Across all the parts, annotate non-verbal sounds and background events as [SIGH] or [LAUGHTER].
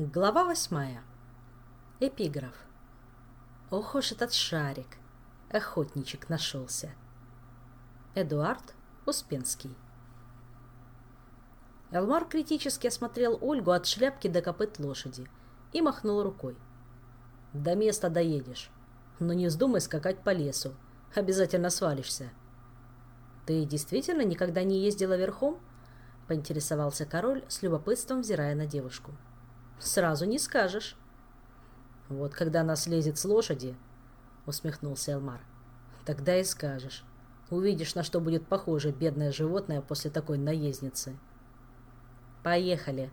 Глава восьмая. Эпиграф. Ох уж этот шарик. Охотничек нашелся. Эдуард Успенский. Элмар критически осмотрел Ольгу от шляпки до копыт лошади и махнул рукой. «До места доедешь. Но не вздумай скакать по лесу. Обязательно свалишься». «Ты действительно никогда не ездила верхом?» — поинтересовался король, с любопытством взирая на девушку. — Сразу не скажешь. Вот когда она слезет с лошади, усмехнулся Элмар, тогда и скажешь. Увидишь, на что будет похоже бедное животное после такой наездницы. Поехали,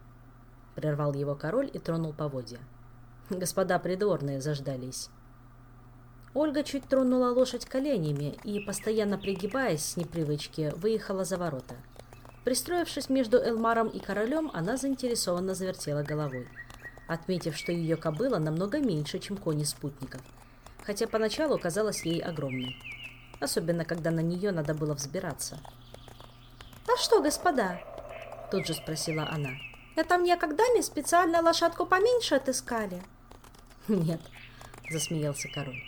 прервал его король и тронул поводья. Господа придворные заждались. Ольга чуть тронула лошадь коленями и, постоянно пригибаясь с непривычки, выехала за ворота. Пристроившись между Элмаром и королем, она заинтересованно завертела головой, отметив, что ее кобыла намного меньше, чем кони спутников, хотя поначалу казалась ей огромной, особенно когда на нее надо было взбираться. «А что, господа?» – тут же спросила она. «Это мне когда-нибудь специально лошадку поменьше отыскали?» «Нет», – засмеялся король.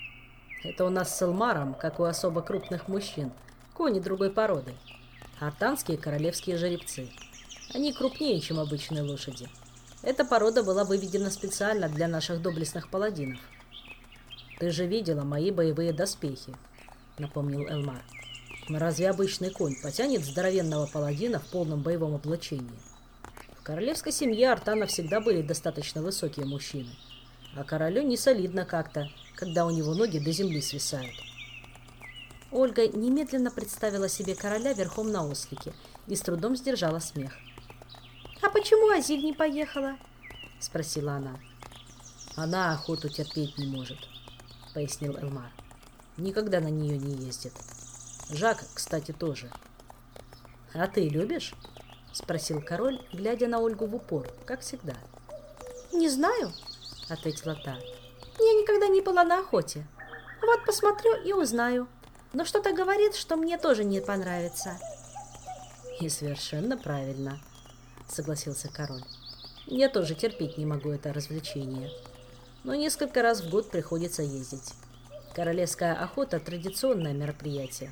«Это у нас с Элмаром, как у особо крупных мужчин, кони другой породы» артанские королевские жеребцы. Они крупнее, чем обычные лошади. Эта порода была выведена специально для наших доблестных паладинов. «Ты же видела мои боевые доспехи», — напомнил Элмар. «Разве обычный конь потянет здоровенного паладина в полном боевом облачении?» В королевской семье Артана всегда были достаточно высокие мужчины, а королю не солидно как-то, когда у него ноги до земли свисают. Ольга немедленно представила себе короля верхом на ослике и с трудом сдержала смех. «А почему Азиль не поехала?» — спросила она. «Она охоту терпеть не может», — пояснил Элмар. «Никогда на нее не ездит. Жак, кстати, тоже». «А ты любишь?» — спросил король, глядя на Ольгу в упор, как всегда. «Не знаю», — ответила та. «Я никогда не была на охоте. Вот посмотрю и узнаю, но что-то говорит, что мне тоже не понравится. И совершенно правильно, согласился король. Я тоже терпеть не могу это развлечение. Но несколько раз в год приходится ездить. Королевская охота – традиционное мероприятие.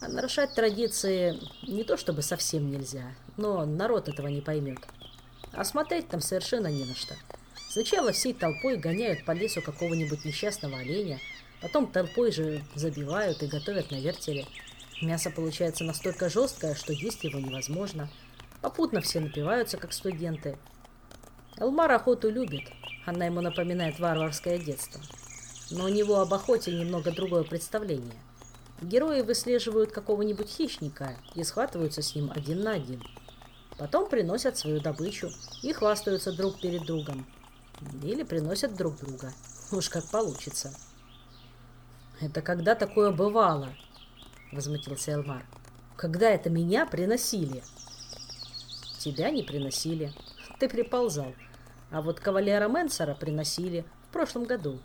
А нарушать традиции не то чтобы совсем нельзя, но народ этого не поймет. А смотреть там совершенно не на что. Сначала всей толпой гоняют по лесу какого-нибудь несчастного оленя – Потом толпой же забивают и готовят на вертеле. Мясо получается настолько жесткое, что есть его невозможно. Попутно все напиваются, как студенты. Элмар охоту любит. Она ему напоминает варварское детство. Но у него об охоте немного другое представление. Герои выслеживают какого-нибудь хищника и схватываются с ним один на один. Потом приносят свою добычу и хвастаются друг перед другом. Или приносят друг друга. Уж как получится. «Это когда такое бывало?» — возмутился Элмар. «Когда это меня приносили?» «Тебя не приносили. Ты приползал. А вот кавалера Менсера приносили в прошлом году.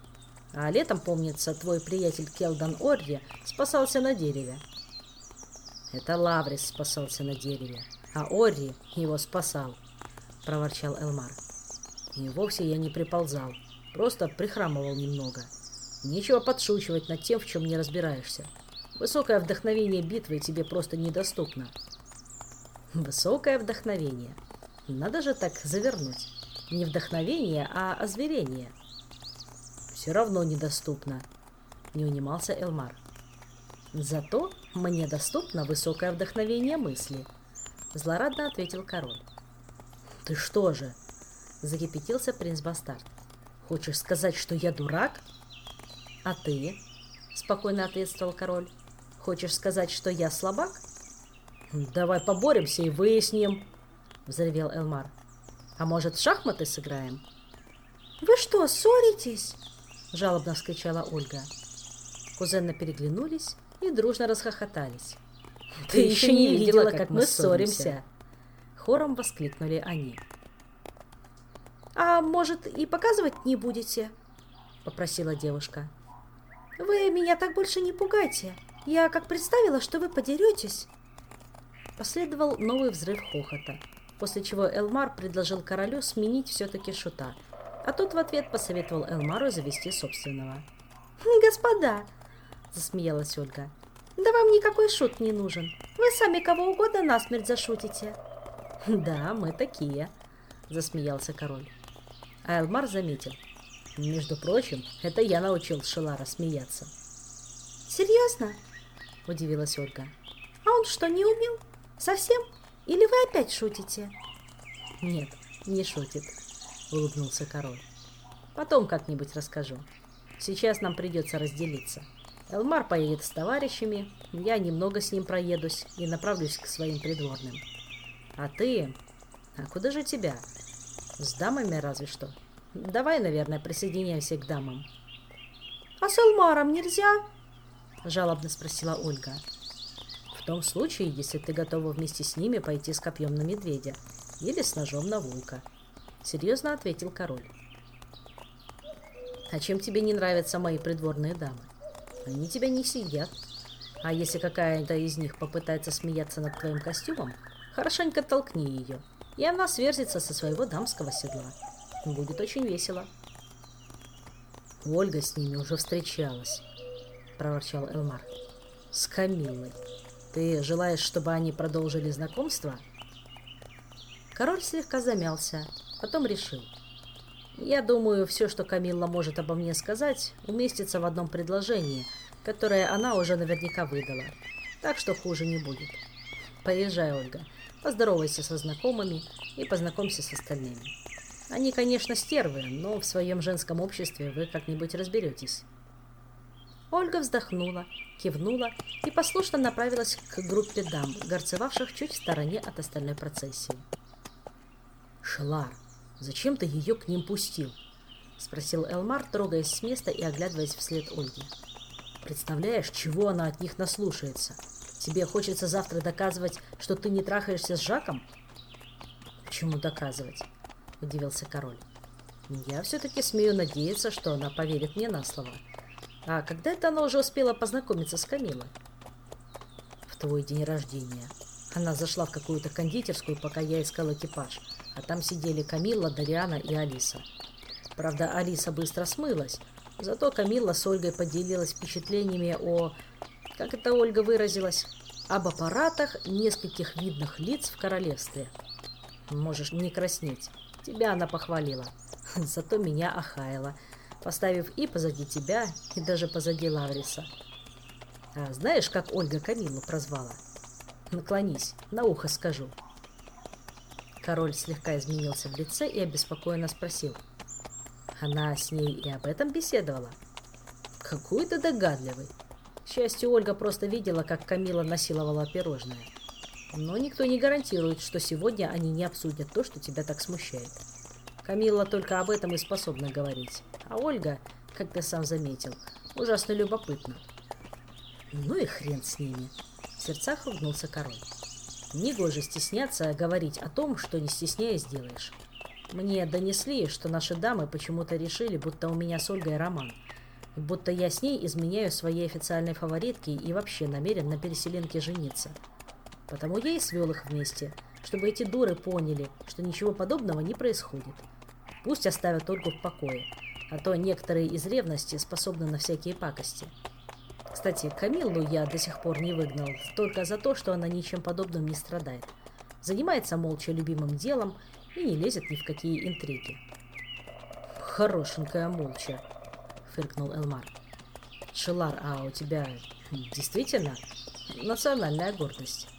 А летом, помнится, твой приятель Келдан Орри спасался на дереве». «Это Лаврис спасался на дереве, а Орри его спасал», — проворчал Элмар. «И вовсе я не приползал, просто прихрамывал немного». Нечего подшучивать над тем, в чем не разбираешься. Высокое вдохновение битвы тебе просто недоступно. Высокое вдохновение. Надо же так завернуть. Не вдохновение, а озверение. Все равно недоступно. Не унимался Элмар. Зато мне доступно высокое вдохновение мысли. Злорадно ответил король. Ты что же? Закипятился принц Бастард. Хочешь сказать, что я дурак? — «А ты?» — спокойно ответствовал король. «Хочешь сказать, что я слабак?» «Давай поборемся и выясним», — взревел Элмар. «А может, в шахматы сыграем?» «Вы что, ссоритесь?» — жалобно вскричала Ольга. Кузены переглянулись и дружно расхохотались. «Ты, Ты еще не видела, как мы ссоримся!» Хором воскликнули они. «А может, и показывать не будете?» — попросила девушка. Вы меня так больше не пугайте. Я как представила, что вы подеретесь. Последовал новый взрыв хохота. после чего Элмар предложил королю сменить все-таки шута, а тот в ответ посоветовал Элмару завести собственного. «Господа!» – засмеялась Ольга. «Да вам никакой шут не нужен. Вы сами кого угодно насмерть зашутите». «Да, мы такие», – засмеялся король. А Элмар заметил. «Между прочим, это я научил Шелара смеяться». «Серьезно?» – удивилась Ольга. «А он что, не умел? Совсем? Или вы опять шутите?» «Нет, не шутит», — улыбнулся король. «Потом как-нибудь расскажу. Сейчас нам придется разделиться. Элмар поедет с товарищами, я немного с ним проедусь и направлюсь к своим придворным. А ты... А куда же тебя? С дамами разве что. Давай, наверное, присоединяемся к дамам». «А с Элмаром нельзя?» — жалобно спросила Ольга. В том случае, если ты готова вместе с ними пойти с копьем на медведя или с ножом на волка. Серьезно ответил король. А чем тебе не нравятся мои придворные дамы? Они тебя не сидят. А если какая-то из них попытается смеяться над твоим костюмом, хорошенько толкни ее, и она сверзится со своего дамского седла. Будет очень весело. Ольга с ними уже встречалась, проворчал Элмар. С Камиллой. Ты желаешь, чтобы они продолжили знакомство? Король слегка замялся, потом решил. Я думаю, все, что Камилла может обо мне сказать, уместится в одном предложении, которое она уже наверняка выдала. Так что хуже не будет. Поезжай, Ольга, поздоровайся со знакомыми и познакомься с остальными. Они, конечно, стервы, но в своем женском обществе вы как-нибудь разберетесь. Ольга вздохнула, кивнула и послушно направилась к группе дам, горцевавших чуть в стороне от остальной процессии. «Шелар, зачем ты ее к ним пустил?» — спросил Элмар, трогаясь с места и оглядываясь вслед Ольги. «Представляешь, чего она от них наслушается? Тебе хочется завтра доказывать, что ты не трахаешься с Жаком?» «Почему доказывать?» — удивился король. «Я все-таки смею надеяться, что она поверит мне на слово. А когда это она уже успела познакомиться с Камилой? В твой день рождения. Она зашла в какую-то кондитерскую, пока я искал экипаж, а там сидели Камилла, Дариана и Алиса. Правда, Алиса быстро смылась, зато Камилла с Ольгой поделилась впечатлениями о... Как это Ольга выразилась? Об аппаратах нескольких видных лиц в королевстве. Можешь не краснеть. Тебя она похвалила. [LAUGHS] Зато меня охаяла поставив и позади тебя, и даже позади Лавриса. А знаешь, как Ольга Камилу прозвала? Наклонись, на ухо скажу. Король слегка изменился в лице и обеспокоенно спросил. Она с ней и об этом беседовала? Какой ты догадливый. К счастью, Ольга просто видела, как Камила насиловала пирожное. Но никто не гарантирует, что сегодня они не обсудят то, что тебя так смущает. Камила только об этом и способна говорить. А Ольга, как ты сам заметил, ужасно любопытна. Ну и хрен с ними. В сердцах ругнулся король. Негоже стесняться говорить о том, что не стесняясь делаешь. Мне донесли, что наши дамы почему-то решили, будто у меня с Ольгой роман. Будто я с ней изменяю своей официальной фаворитке и вообще намерен на переселенке жениться. Потому я и свел их вместе, чтобы эти дуры поняли, что ничего подобного не происходит. Пусть оставят Ольгу в покое, а то некоторые из ревности способны на всякие пакости. Кстати, Камиллу я до сих пор не выгнал, только за то, что она ничем подобным не страдает. Занимается молча любимым делом и не лезет ни в какие интриги. «Хорошенькая молча», — фыркнул Элмар. «Шелар, а у тебя действительно национальная гордость?»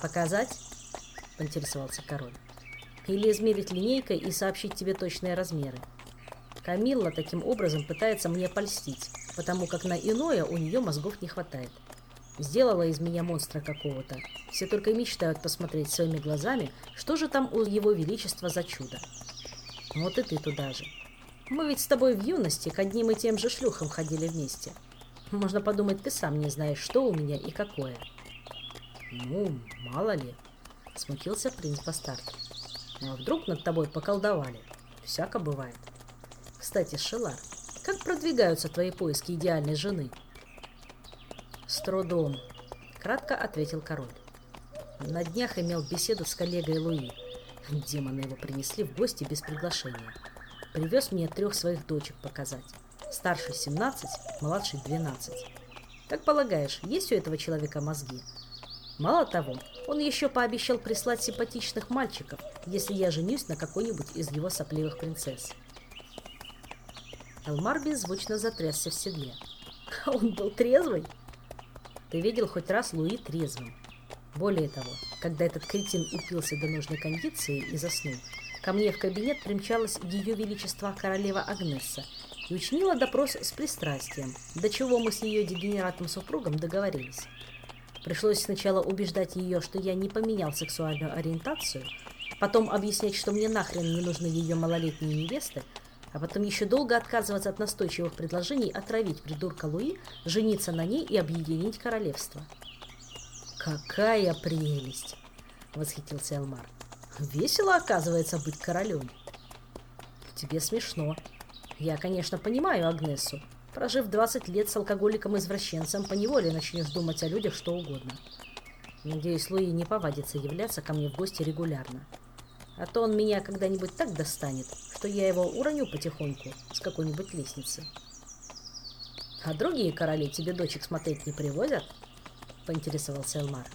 «Показать?» — поинтересовался король. «Или измерить линейкой и сообщить тебе точные размеры?» Камилла таким образом пытается мне польстить, потому как на иное у нее мозгов не хватает. Сделала из меня монстра какого-то. Все только мечтают посмотреть своими глазами, что же там у его величества за чудо. Вот и ты туда же. Мы ведь с тобой в юности к одним и тем же шлюхам ходили вместе. Можно подумать, ты сам не знаешь, что у меня и какое. Ну, мало ли, смутился принц Бастард. Ну а вдруг над тобой поколдовали? Всяко бывает. Кстати, Шелар, как продвигаются твои поиски идеальной жены? С трудом, кратко ответил король. На днях имел беседу с коллегой Луи. Демоны его принесли в гости без приглашения. Привез мне трех своих дочек показать. Старший 17, младший 12. Как полагаешь, есть у этого человека мозги? Мало того, он еще пообещал прислать симпатичных мальчиков, если я женюсь на какой-нибудь из его сопливых принцесс. Элмар беззвучно затрясся в седле. [LAUGHS] Он был трезвый? Ты видел хоть раз Луи трезвым? Более того, когда этот кретин упился до нужной кондиции и заснул, ко мне в кабинет примчалась ее величество королева Агнесса и учинила допрос с пристрастием, до чего мы с ее дегенератным супругом договорились. Пришлось сначала убеждать ее, что я не поменял сексуальную ориентацию, потом объяснять, что мне нахрен не нужны ее малолетние невесты, а потом еще долго отказываться от настойчивых предложений отравить придурка Луи, жениться на ней и объединить королевство. «Какая прелесть!» — восхитился Элмар. «Весело, оказывается, быть королем». «Тебе смешно. Я, конечно, понимаю Агнесу, Прожив 20 лет с алкоголиком-извращенцем, поневоле начнешь думать о людях что угодно. Надеюсь, Луи не повадится являться ко мне в гости регулярно. А то он меня когда-нибудь так достанет, что я его уроню потихоньку с какой-нибудь лестницы. «А другие короли тебе дочек смотреть не привозят?» — поинтересовался Элмар.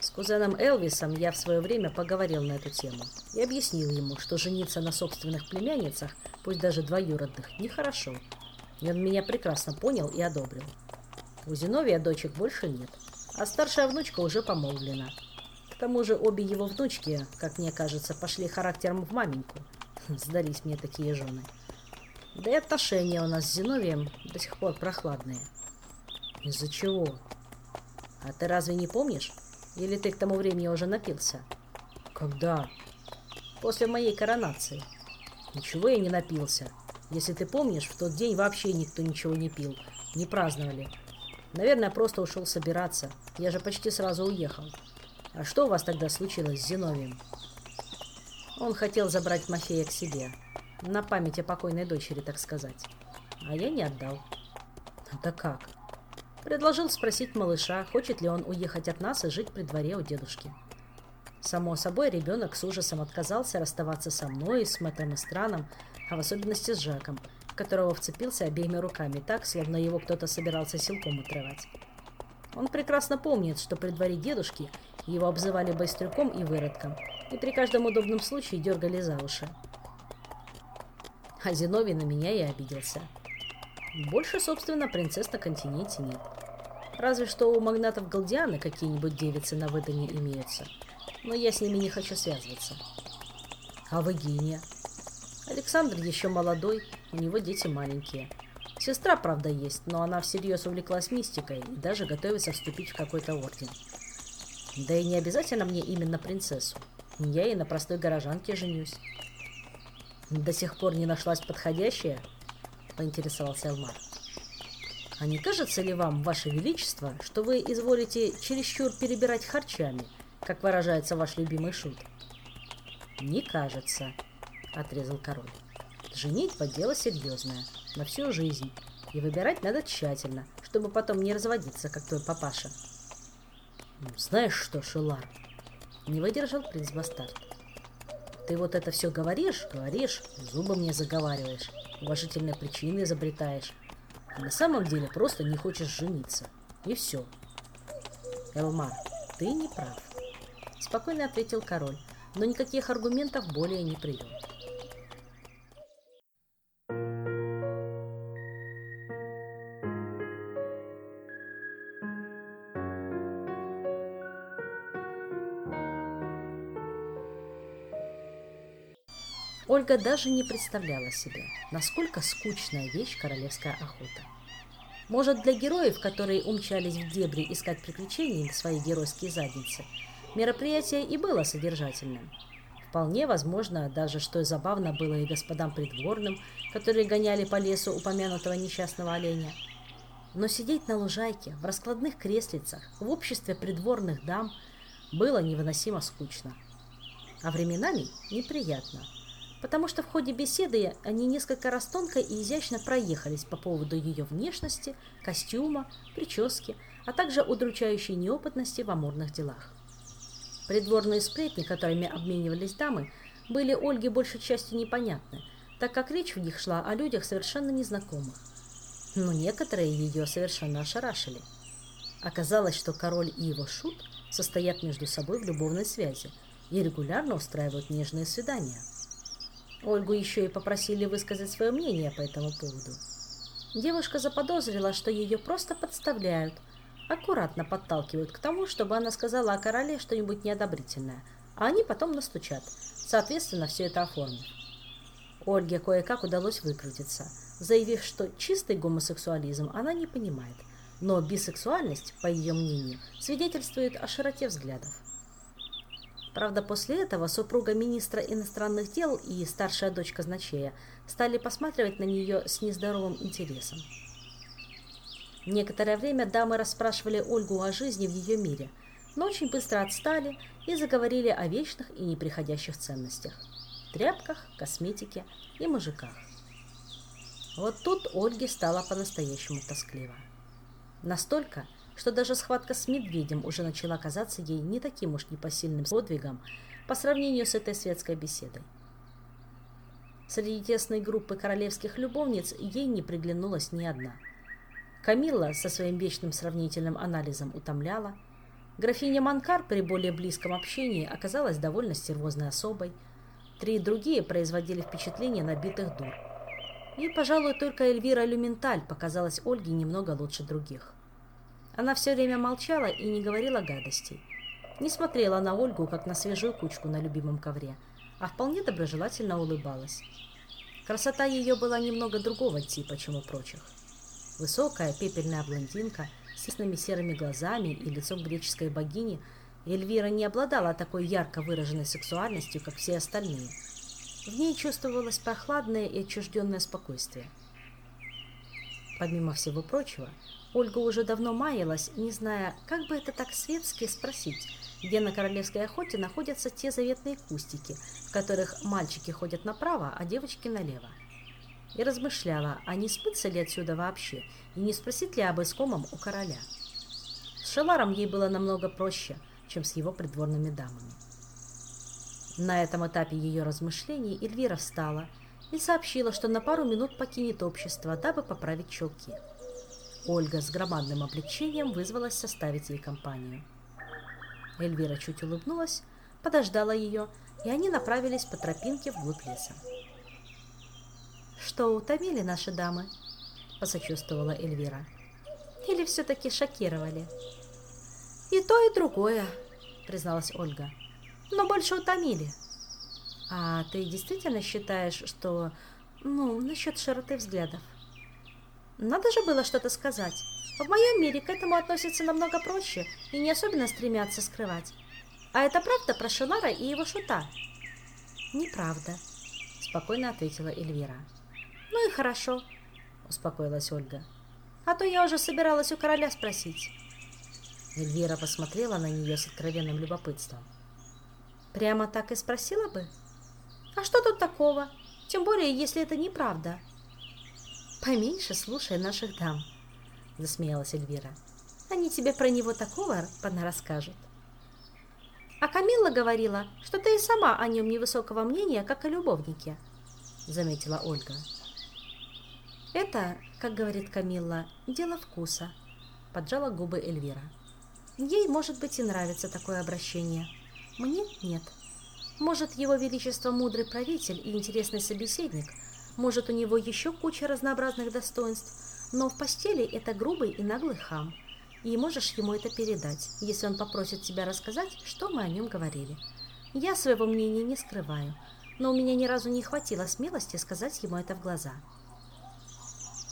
С кузеном Элвисом я в свое время поговорил на эту тему и объяснил ему, что жениться на собственных племянницах, пусть даже двоюродных, нехорошо, и он меня прекрасно понял и одобрил. У Зиновия дочек больше нет, а старшая внучка уже помолвлена. К тому же обе его внучки, как мне кажется, пошли характером в маменьку. Сдались мне такие жены. Да и отношения у нас с Зиновием до сих пор прохладные. Из-за чего? А ты разве не помнишь? Или ты к тому времени уже напился? Когда? После моей коронации. Ничего я не напился. Если ты помнишь, в тот день вообще никто ничего не пил, не праздновали. Наверное, просто ушел собираться. Я же почти сразу уехал. А что у вас тогда случилось с Зиновием? Он хотел забрать Мафея к себе. На память о покойной дочери, так сказать. А я не отдал. Да как? Предложил спросить малыша, хочет ли он уехать от нас и жить при дворе у дедушки. Само собой, ребенок с ужасом отказался расставаться со мной, с мэтром и страном, а в особенности с Жаком, которого вцепился обеими руками так, словно его кто-то собирался силком отрывать. Он прекрасно помнит, что при дворе дедушки его обзывали байстрюком и выродком, и при каждом удобном случае дергали за уши. А Зиновий на меня и обиделся. Больше, собственно, принцесс на континенте нет. Разве что у магнатов Галдианы какие-нибудь девицы на выдане имеются. Но я с ними не хочу связываться. А Вагиния? Александр еще молодой, у него дети маленькие. Сестра, правда, есть, но она всерьез увлеклась мистикой и даже готовится вступить в какой-то орден. Да и не обязательно мне именно принцессу. Я и на простой горожанке женюсь. До сих пор не нашлась подходящая? Поинтересовался Элмар. А не кажется ли вам, Ваше Величество, что вы изволите чересчур перебирать харчами, как выражается ваш любимый шут? Не кажется, — отрезал король. «Женитьба — дело серьезное, на всю жизнь, и выбирать надо тщательно, чтобы потом не разводиться, как твой папаша». «Знаешь что, Шелар?» — не выдержал принц Бастард. «Ты вот это все говоришь, говоришь, зубы мне заговариваешь, уважительные причины изобретаешь, а на самом деле просто не хочешь жениться. И все». «Элмар, ты не прав», — спокойно ответил король, но никаких аргументов более не привел. Ольга даже не представляла себе, насколько скучная вещь королевская охота. Может, для героев, которые умчались в дебри искать приключений в свои геройские задницы, мероприятие и было содержательным. Вполне возможно, даже что забавно было и господам придворным, которые гоняли по лесу упомянутого несчастного оленя. Но сидеть на лужайке, в раскладных креслицах, в обществе придворных дам было невыносимо скучно. А временами неприятно – потому что в ходе беседы они несколько раз тонко и изящно проехались по поводу ее внешности, костюма, прически, а также удручающей неопытности в амурных делах. Придворные сплетни, которыми обменивались дамы, были Ольге большей частью непонятны, так как речь в них шла о людях совершенно незнакомых. Но некоторые ее совершенно ошарашили. Оказалось, что король и его шут состоят между собой в любовной связи и регулярно устраивают нежные свидания. Ольгу еще и попросили высказать свое мнение по этому поводу. Девушка заподозрила, что ее просто подставляют, аккуратно подталкивают к тому, чтобы она сказала о короле что-нибудь неодобрительное, а они потом настучат, соответственно, все это оформив. Ольге кое-как удалось выкрутиться, заявив, что чистый гомосексуализм она не понимает, но бисексуальность, по ее мнению, свидетельствует о широте взглядов. Правда, после этого супруга министра иностранных дел и старшая дочь казначея стали посматривать на нее с нездоровым интересом. Некоторое время дамы расспрашивали Ольгу о жизни в ее мире, но очень быстро отстали и заговорили о вечных и неприходящих ценностях – тряпках, косметике и мужиках. Вот тут Ольге стало по-настоящему тоскливо. Настолько, что даже схватка с медведем уже начала казаться ей не таким уж непосильным подвигом по сравнению с этой светской беседой. Среди тесной группы королевских любовниц ей не приглянулась ни одна. Камилла со своим вечным сравнительным анализом утомляла, графиня Манкар при более близком общении оказалась довольно стервозной особой, три другие производили впечатление набитых дур. И, пожалуй, только Эльвира Люменталь показалась Ольге немного лучше других. Она все время молчала и не говорила гадостей. Не смотрела на Ольгу, как на свежую кучку на любимом ковре, а вполне доброжелательно улыбалась. Красота ее была немного другого типа, чем у прочих. Высокая пепельная блондинка с ясными серыми глазами и лицом греческой богини, Эльвира не обладала такой ярко выраженной сексуальностью, как все остальные. В ней чувствовалось прохладное и отчужденное спокойствие. Помимо всего прочего, Ольга уже давно маялась, не зная, как бы это так светски спросить, где на королевской охоте находятся те заветные кустики, в которых мальчики ходят направо, а девочки налево. И размышляла, а не смыться ли отсюда вообще, и не спросить ли об искомом у короля. С Шеларом ей было намного проще, чем с его придворными дамами. На этом этапе ее размышлений Эльвира встала и сообщила, что на пару минут покинет общество, дабы поправить челки. Ольга с громадным облегчением вызвалась составить ей компанию. Эльвира чуть улыбнулась, подождала ее, и они направились по тропинке вглубь леса. «Что, утомили наши дамы?» – посочувствовала Эльвира. «Или все-таки шокировали?» «И то, и другое», – призналась Ольга. «Но больше утомили». «А ты действительно считаешь, что... ну, насчет широты взглядов?» Надо же было что-то сказать. В моем мире к этому относятся намного проще и не особенно стремятся скрывать. А это правда про Шелара и его шута? Неправда, спокойно ответила Эльвира. Ну и хорошо, успокоилась Ольга. А то я уже собиралась у короля спросить. Эльвира посмотрела на нее с откровенным любопытством. Прямо так и спросила бы? А что тут такого? Тем более, если это неправда. «Поменьше слушай наших дам», — засмеялась Эльвира. «Они тебе про него такого расскажут». «А Камилла говорила, что ты и сама о нем невысокого мнения, как о любовнике», — заметила Ольга. «Это, как говорит Камилла, дело вкуса», — поджала губы Эльвира. «Ей, может быть, и нравится такое обращение. Мне нет. Может, его величество мудрый правитель и интересный собеседник — может, у него еще куча разнообразных достоинств, но в постели это грубый и наглый хам. И можешь ему это передать, если он попросит тебя рассказать, что мы о нем говорили. Я своего мнения не скрываю, но у меня ни разу не хватило смелости сказать ему это в глаза.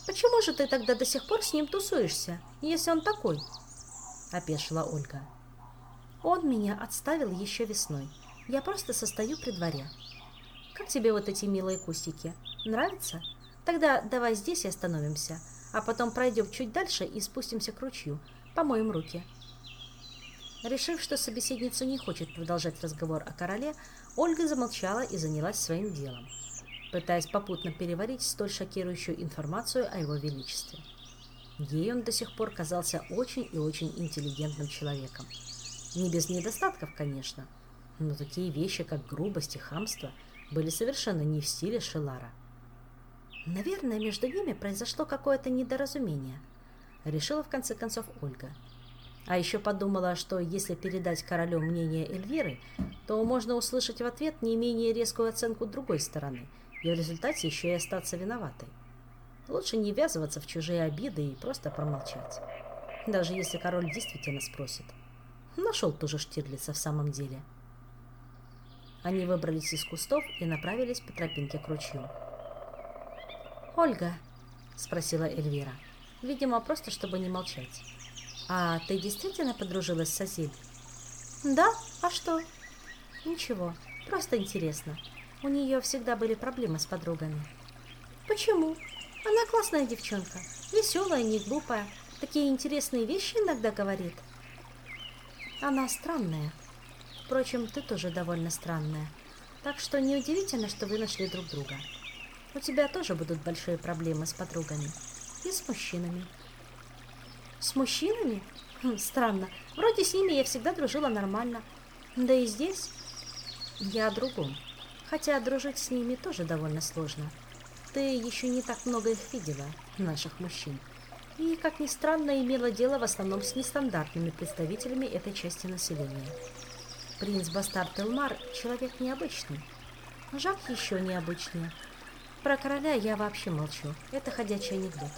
«Почему же ты тогда до сих пор с ним тусуешься, если он такой?» – опешила Ольга. «Он меня отставил еще весной. Я просто состою при дворе. Как тебе вот эти милые кустики?» Нравится? Тогда давай здесь и остановимся, а потом пройдем чуть дальше и спустимся к ручью. Помоем руки. Решив, что собеседница не хочет продолжать разговор о короле, Ольга замолчала и занялась своим делом, пытаясь попутно переварить столь шокирующую информацию о его величестве. Ей он до сих пор казался очень и очень интеллигентным человеком. Не без недостатков, конечно, Но такие вещи, как грубость и хамство, были совершенно не в стиле Шелара. Наверное, между ними произошло какое-то недоразумение, решила в конце концов Ольга. А еще подумала, что если передать королю мнение Эльвиры, то можно услышать в ответ не менее резкую оценку другой стороны и в результате еще и остаться виноватой. Лучше не ввязываться в чужие обиды и просто промолчать. Даже если король действительно спросит. Нашел тоже Штирлица в самом деле. Они выбрались из кустов и направились по тропинке к ручью. «Ольга», — спросила Эльвира, видимо, просто чтобы не молчать. «А ты действительно подружилась с Азиль?» «Да, а что?» «Ничего, просто интересно. У нее всегда были проблемы с подругами». «Почему? Она классная девчонка, веселая, не глупая, такие интересные вещи иногда говорит». «Она странная. Впрочем, ты тоже довольно странная. Так что неудивительно, что вы нашли друг друга. У тебя тоже будут большие проблемы с подругами и с мужчинами». С мужчинами? Хм, странно. Вроде с ними я всегда дружила нормально. Да и здесь я о другом. Хотя дружить с ними тоже довольно сложно. Ты еще не так много их видела, наших мужчин. И, как ни странно, имела дело в основном с нестандартными представителями этой части населения. Принц Бастард Элмар – человек необычный. Жак еще необычнее. Про короля я вообще молчу. Это ходячий анекдот.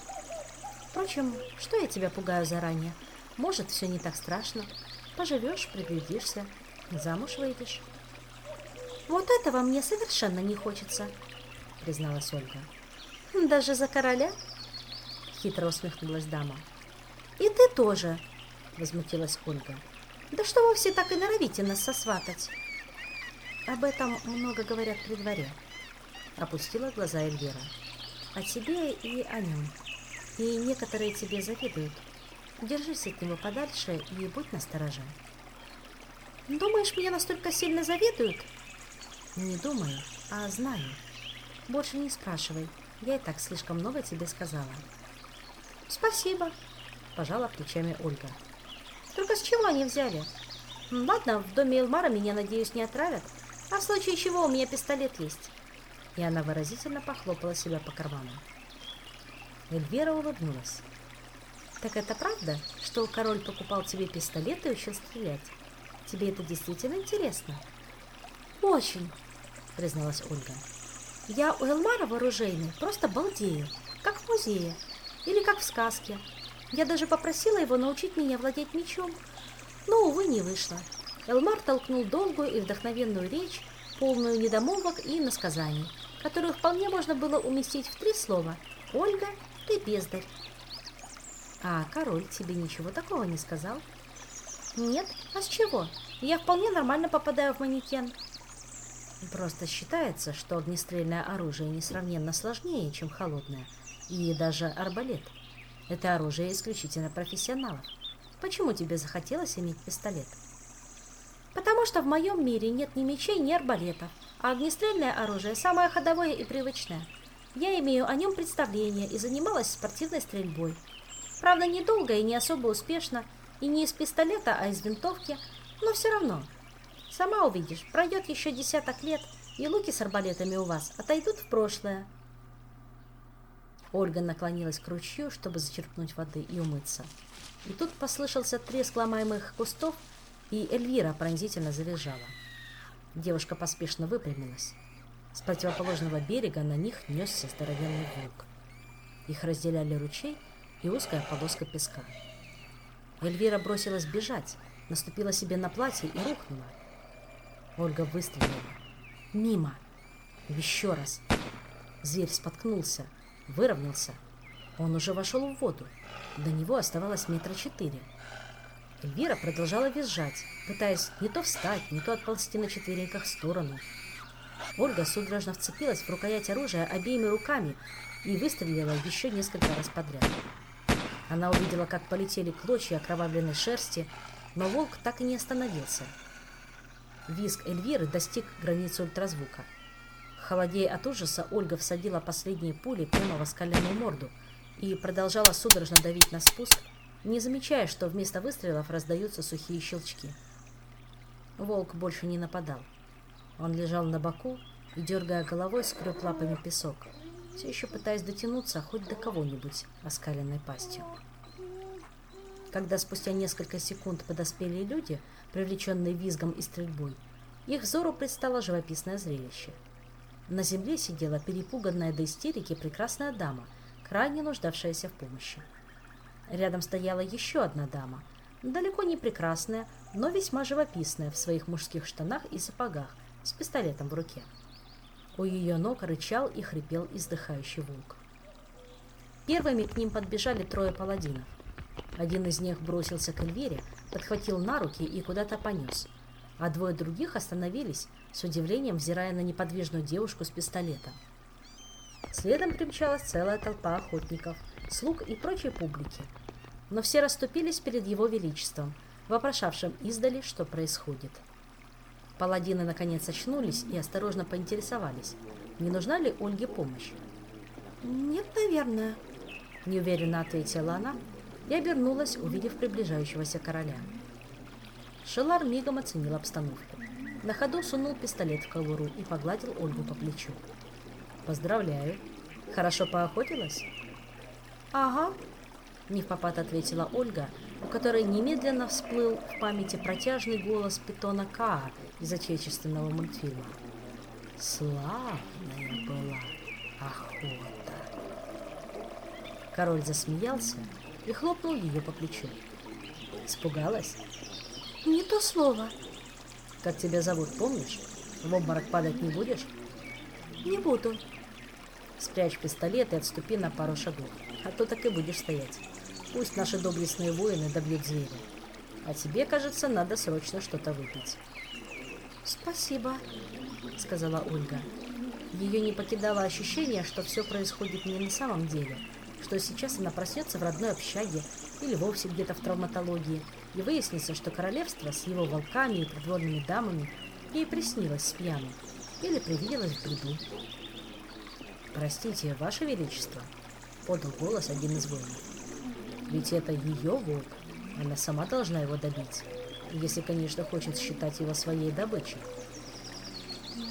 Впрочем, что я тебя пугаю заранее? Может, все не так страшно. Поживешь, приглядишься, замуж выйдешь. Вот этого мне совершенно не хочется, призналась Ольга. Даже за короля? Хитро усмехнулась дама. И ты тоже, возмутилась Ольга. Да что вы все так и норовите нас сосватать? Об этом много говорят при дворе. Опустила глаза Эльвира. О тебе и о нем и некоторые тебе завидуют. Держись от него подальше и будь настороже. Думаешь, мне настолько сильно завидуют? Не думаю, а знаю. Больше не спрашивай. Я и так слишком много тебе сказала. Спасибо, пожала плечами Ольга. Только с чего они взяли? Ладно, в доме Элмара меня, надеюсь, не отравят. А в случае чего у меня пистолет есть. И она выразительно похлопала себя по карману. Эльвира улыбнулась. «Так это правда, что король покупал тебе пистолет и учил стрелять? Тебе это действительно интересно?» «Очень», — призналась Ольга. «Я у Элмара вооружейный просто балдею, как в музее или как в сказке. Я даже попросила его научить меня владеть мечом, но, увы, не вышло. Элмар толкнул долгую и вдохновенную речь, полную недомолвок и насказаний, которую вполне можно было уместить в три слова «Ольга ты бездарь. А король тебе ничего такого не сказал? Нет, а с чего? Я вполне нормально попадаю в манекен. Просто считается, что огнестрельное оружие несравненно сложнее, чем холодное. И даже арбалет. Это оружие исключительно профессионалов. Почему тебе захотелось иметь пистолет? Потому что в моем мире нет ни мечей, ни арбалетов, а огнестрельное оружие самое ходовое и привычное – я имею о нем представление и занималась спортивной стрельбой. Правда, недолго и не особо успешно, и не из пистолета, а из винтовки, но все равно. Сама увидишь, пройдет еще десяток лет, и луки с арбалетами у вас отойдут в прошлое. Ольга наклонилась к ручью, чтобы зачерпнуть воды и умыться. И тут послышался треск ломаемых кустов, и Эльвира пронзительно завизжала. Девушка поспешно выпрямилась. С противоположного берега на них несся здоровенный волк. Их разделяли ручей и узкая полоска песка. Эльвира бросилась бежать, наступила себе на платье и рухнула. Ольга выстрелила. Мимо. Еще раз. Зверь споткнулся, выровнялся. Он уже вошел в воду. До него оставалось метра четыре. Эльвира продолжала визжать, пытаясь не то встать, не то отползти на четвереньках в сторону. Ольга судорожно вцепилась в рукоять оружия обеими руками и выстрелила еще несколько раз подряд. Она увидела, как полетели клочья окровавленной шерсти, но волк так и не остановился. Визг Эльвиры достиг границы ультразвука. Холодея от ужаса, Ольга всадила последние пули прямо в оскаленную морду и продолжала судорожно давить на спуск, не замечая, что вместо выстрелов раздаются сухие щелчки. Волк больше не нападал. Он лежал на боку и, дергая головой, скреб лапами песок, все еще пытаясь дотянуться хоть до кого-нибудь оскаленной пастью. Когда спустя несколько секунд подоспели люди, привлеченные визгом и стрельбой, их взору предстало живописное зрелище. На земле сидела перепуганная до истерики прекрасная дама, крайне нуждавшаяся в помощи. Рядом стояла еще одна дама, далеко не прекрасная, но весьма живописная в своих мужских штанах и сапогах, с пистолетом в руке. У ее ног рычал и хрипел издыхающий волк. Первыми к ним подбежали трое паладинов. Один из них бросился к Эльвире, подхватил на руки и куда-то понес, а двое других остановились, с удивлением взирая на неподвижную девушку с пистолетом. Следом примчалась целая толпа охотников, слуг и прочей публики. Но все расступились перед его величеством, вопрошавшим издали, что происходит. Паладины наконец очнулись и осторожно поинтересовались, не нужна ли Ольге помощь. «Нет, наверное», — неуверенно ответила она и обернулась, увидев приближающегося короля. Шелар мигом оценил обстановку. На ходу сунул пистолет в кобуру и погладил Ольгу по плечу. «Поздравляю. Хорошо поохотилась?» «Ага», — не попад ответила Ольга, у которой немедленно всплыл в памяти протяжный голос питона Каа из отечественного мультфильма. «Славная была охота!» Король засмеялся и хлопнул ее по плечу. Испугалась? «Не то слово». «Как тебя зовут, помнишь? В обморок падать не будешь?» «Не буду». «Спрячь пистолет и отступи на пару шагов, а то так и будешь стоять. Пусть наши доблестные воины добьют зверя. А тебе, кажется, надо срочно что-то выпить». «Спасибо», — сказала Ольга. Ее не покидало ощущение, что все происходит не на самом деле, что сейчас она проснется в родной общаге или вовсе где-то в травматологии, и выяснится, что королевство с его волками и придворными дамами ей приснилось с пьяну или привиделось в бреду. «Простите, Ваше Величество», — подал голос один из воинов. «Ведь это ее волк, она сама должна его добить, если, конечно, хочет считать его своей добычей».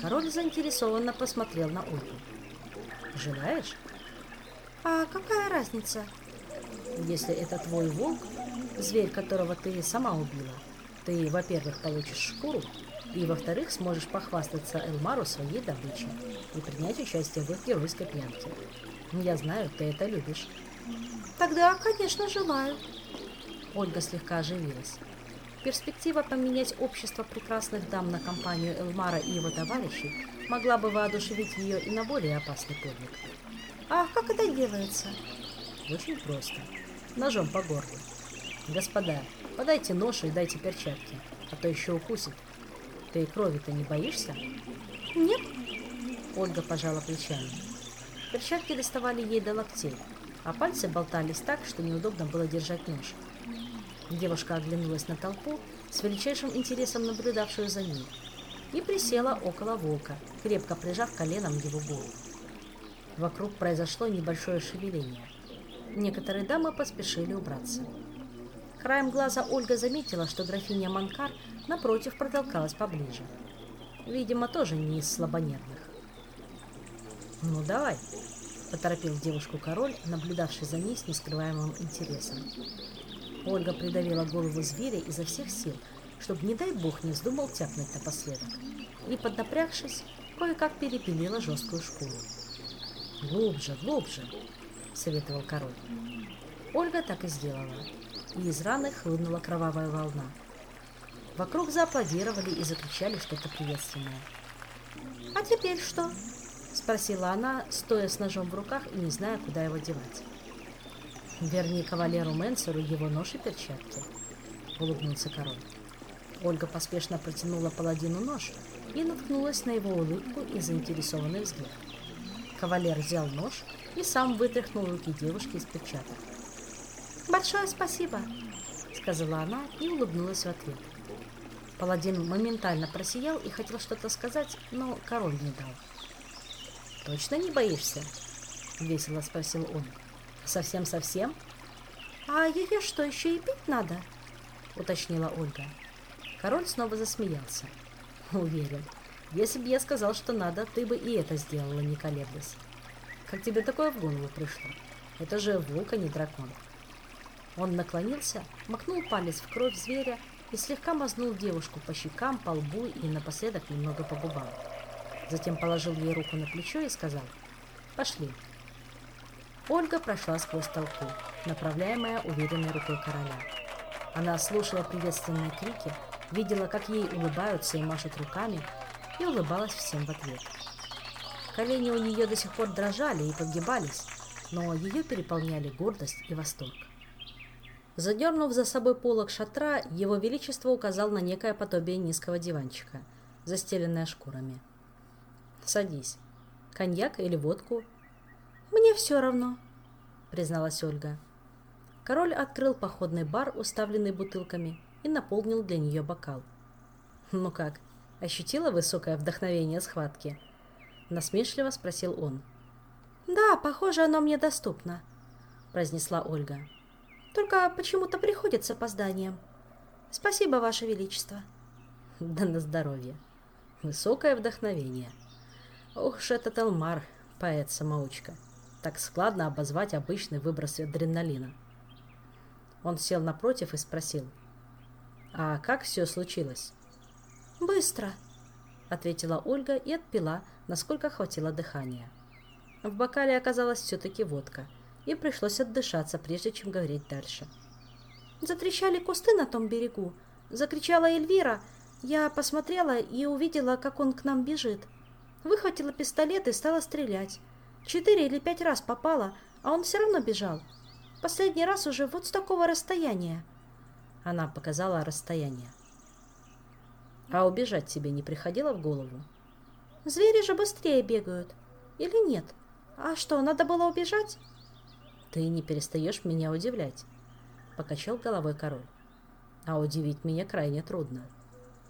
Король заинтересованно посмотрел на Ольгу. «Желаешь?» «А какая разница?» Если это твой волк, зверь, которого ты сама убила, ты, во-первых, получишь шкуру, и, во-вторых, сможешь похвастаться Элмару своей добычей и принять участие в их геройской пьянке. Я знаю, ты это любишь. Тогда, конечно, желаю. Ольга слегка оживилась. Перспектива поменять общество прекрасных дам на компанию Элмара и его товарищей могла бы воодушевить ее и на более опасный подвиг. А как это делается? Очень просто. Ножом по горлу. Господа, подайте нож и дайте перчатки, а то еще укусит. Ты крови-то не боишься? Нет. Ольга пожала плечами. Перчатки доставали ей до локтей, а пальцы болтались так, что неудобно было держать нож. Девушка оглянулась на толпу, с величайшим интересом наблюдавшую за ней, и присела около волка, крепко прижав коленом его голову. Вокруг произошло небольшое шевеление. Некоторые дамы поспешили убраться. Краем глаза Ольга заметила, что графиня Манкар напротив протолкалась поближе. Видимо, тоже не из слабонервных. «Ну, давай», — поторопил девушку король, наблюдавший за ней с нескрываемым интересом. Ольга придавила голову зверя изо всех сил, чтобы, не дай бог, не вздумал тяпнуть напоследок, и, поднапрягшись, кое-как перепилила жесткую шкуру. «Глубже, глубже!» — советовал король. Ольга так и сделала, и из раны хлынула кровавая волна. Вокруг зааплодировали и закричали что-то приветственное. «А теперь что?» — спросила она, стоя с ножом в руках и не зная, куда его девать. «Верни кавалеру Менсеру его нож и перчатки», — улыбнулся король. Ольга поспешно протянула паладину нож и наткнулась на его улыбку и заинтересованный взгляд. Кавалер взял нож и сам вытряхнул руки девушки из перчаток. «Большое спасибо», — сказала она и улыбнулась в ответ. Паладин моментально просиял и хотел что-то сказать, но король не дал. «Точно не боишься?» — весело спросил он. «Совсем-совсем?» «А ее что, еще и пить надо?» — уточнила Ольга. Король снова засмеялся. Уверен, если бы я сказал, что надо, ты бы и это сделала, не колеблясь. Как тебе такое в голову пришло? Это же волк, а не дракон. Он наклонился, макнул палец в кровь зверя и слегка мазнул девушку по щекам, по лбу и напоследок немного по губам. Затем положил ей руку на плечо и сказал «Пошли». Ольга прошла сквозь толпу, направляемая уверенной рукой короля. Она слушала приветственные крики, видела, как ей улыбаются и машут руками, и улыбалась всем в ответ. Колени у нее до сих пор дрожали и подгибались, но ее переполняли гордость и восторг. Задернув за собой полок шатра, его величество указал на некое подобие низкого диванчика, застеленное шкурами. «Садись. Коньяк или водку?» «Мне все равно», — призналась Ольга. Король открыл походный бар, уставленный бутылками, и наполнил для нее бокал. «Ну как, ощутила высокое вдохновение схватки?» Насмешливо спросил он. «Да, похоже, оно мне доступно», — произнесла Ольга. «Только почему-то приходит с опозданием. Спасибо, Ваше Величество». «Да на здоровье. Высокое вдохновение. Ох уж этот Элмар, поэт-самоучка. Так складно обозвать обычный выброс адреналина». Он сел напротив и спросил. «А как все случилось?» «Быстро», — ответила Ольга и отпила, насколько хватило дыхания. В бокале оказалась все-таки водка, и пришлось отдышаться, прежде чем говорить дальше. Затрещали кусты на том берегу. Закричала Эльвира. Я посмотрела и увидела, как он к нам бежит. Выхватила пистолет и стала стрелять. Четыре или пять раз попала, а он все равно бежал. Последний раз уже вот с такого расстояния. Она показала расстояние. А убежать тебе не приходило в голову? Звери же быстрее бегают. Или нет? А что, надо было убежать? Ты не перестаешь меня удивлять, покачал головой король. А удивить меня крайне трудно.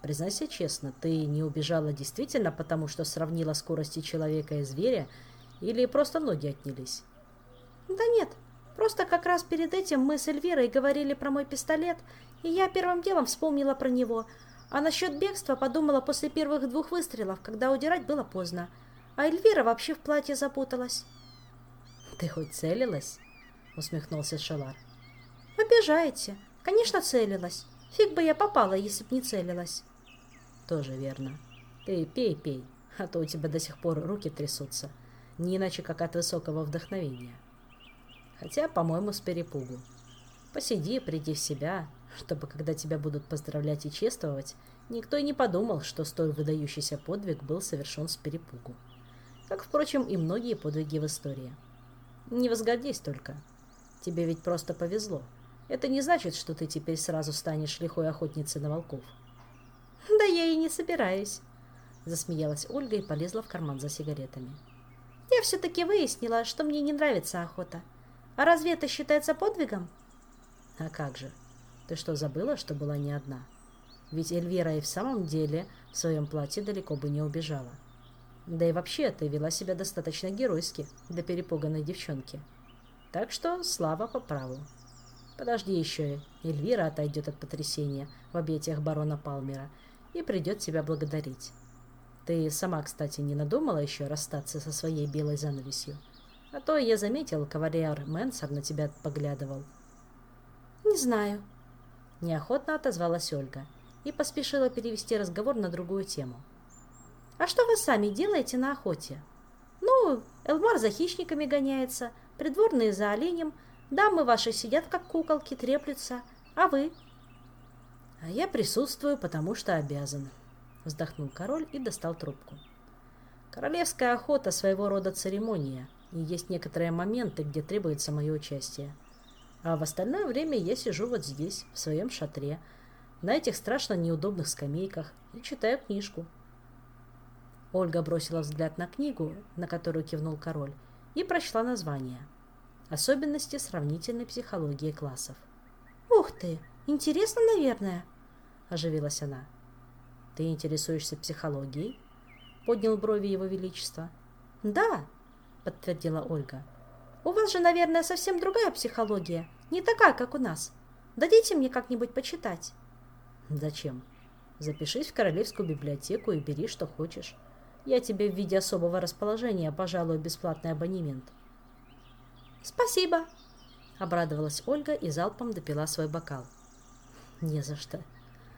Признайся честно, ты не убежала действительно потому, что сравнила скорости человека и зверя, или просто ноги отнялись? Да нет, просто как раз перед этим мы с Эльвирой говорили про мой пистолет, и я первым делом вспомнила про него, а насчет бегства подумала после первых двух выстрелов, когда удирать было поздно. А Эльвира вообще в платье запуталась. «Ты хоть целилась?» — усмехнулся Шелар. «Обижаете. Конечно, целилась. Фиг бы я попала, если б не целилась». «Тоже верно. Ты пей, пей, а то у тебя до сих пор руки трясутся. Не иначе, как от высокого вдохновения. Хотя, по-моему, с перепугу. Посиди, приди в себя, чтобы, когда тебя будут поздравлять и чествовать, никто и не подумал, что столь выдающийся подвиг был совершен с перепугу. Как, впрочем, и многие подвиги в истории. Не возгодись только. Тебе ведь просто повезло. Это не значит, что ты теперь сразу станешь лихой охотницей на волков. Да я и не собираюсь. Засмеялась Ольга и полезла в карман за сигаретами. Я все-таки выяснила, что мне не нравится охота. А разве это считается подвигом? А как же? Ты что, забыла, что была не одна? Ведь Эльвира и в самом деле в своем платье далеко бы не убежала. Да и вообще ты вела себя достаточно геройски для перепуганной девчонки. Так что слава по праву. Подожди еще, Эльвира отойдет от потрясения в объятиях барона Палмера и придет тебя благодарить. Ты сама, кстати, не надумала еще расстаться со своей белой занавесью? А то я заметил, кавалер Мэнсер на тебя поглядывал. Не знаю, Неохотно отозвалась Ольга и поспешила перевести разговор на другую тему. «А что вы сами делаете на охоте?» «Ну, Элмар за хищниками гоняется, придворные за оленем, дамы ваши сидят, как куколки, треплются. А вы?» «А я присутствую, потому что обязан», — вздохнул король и достал трубку. «Королевская охота — своего рода церемония, и есть некоторые моменты, где требуется мое участие. А в остальное время я сижу вот здесь, в своем шатре, на этих страшно неудобных скамейках и читаю книжку. Ольга бросила взгляд на книгу, на которую кивнул король, и прочла название. Особенности сравнительной психологии классов. «Ух ты! Интересно, наверное!» – оживилась она. «Ты интересуешься психологией?» – поднял брови его величества. «Да!» – подтвердила Ольга. «У вас же, наверное, совсем другая психология. Не такая, как у нас. Дадите мне как-нибудь почитать. Зачем? Запишись в Королевскую библиотеку и бери, что хочешь. Я тебе в виде особого расположения пожалую бесплатный абонемент. Спасибо, обрадовалась Ольга и залпом допила свой бокал. Не за что.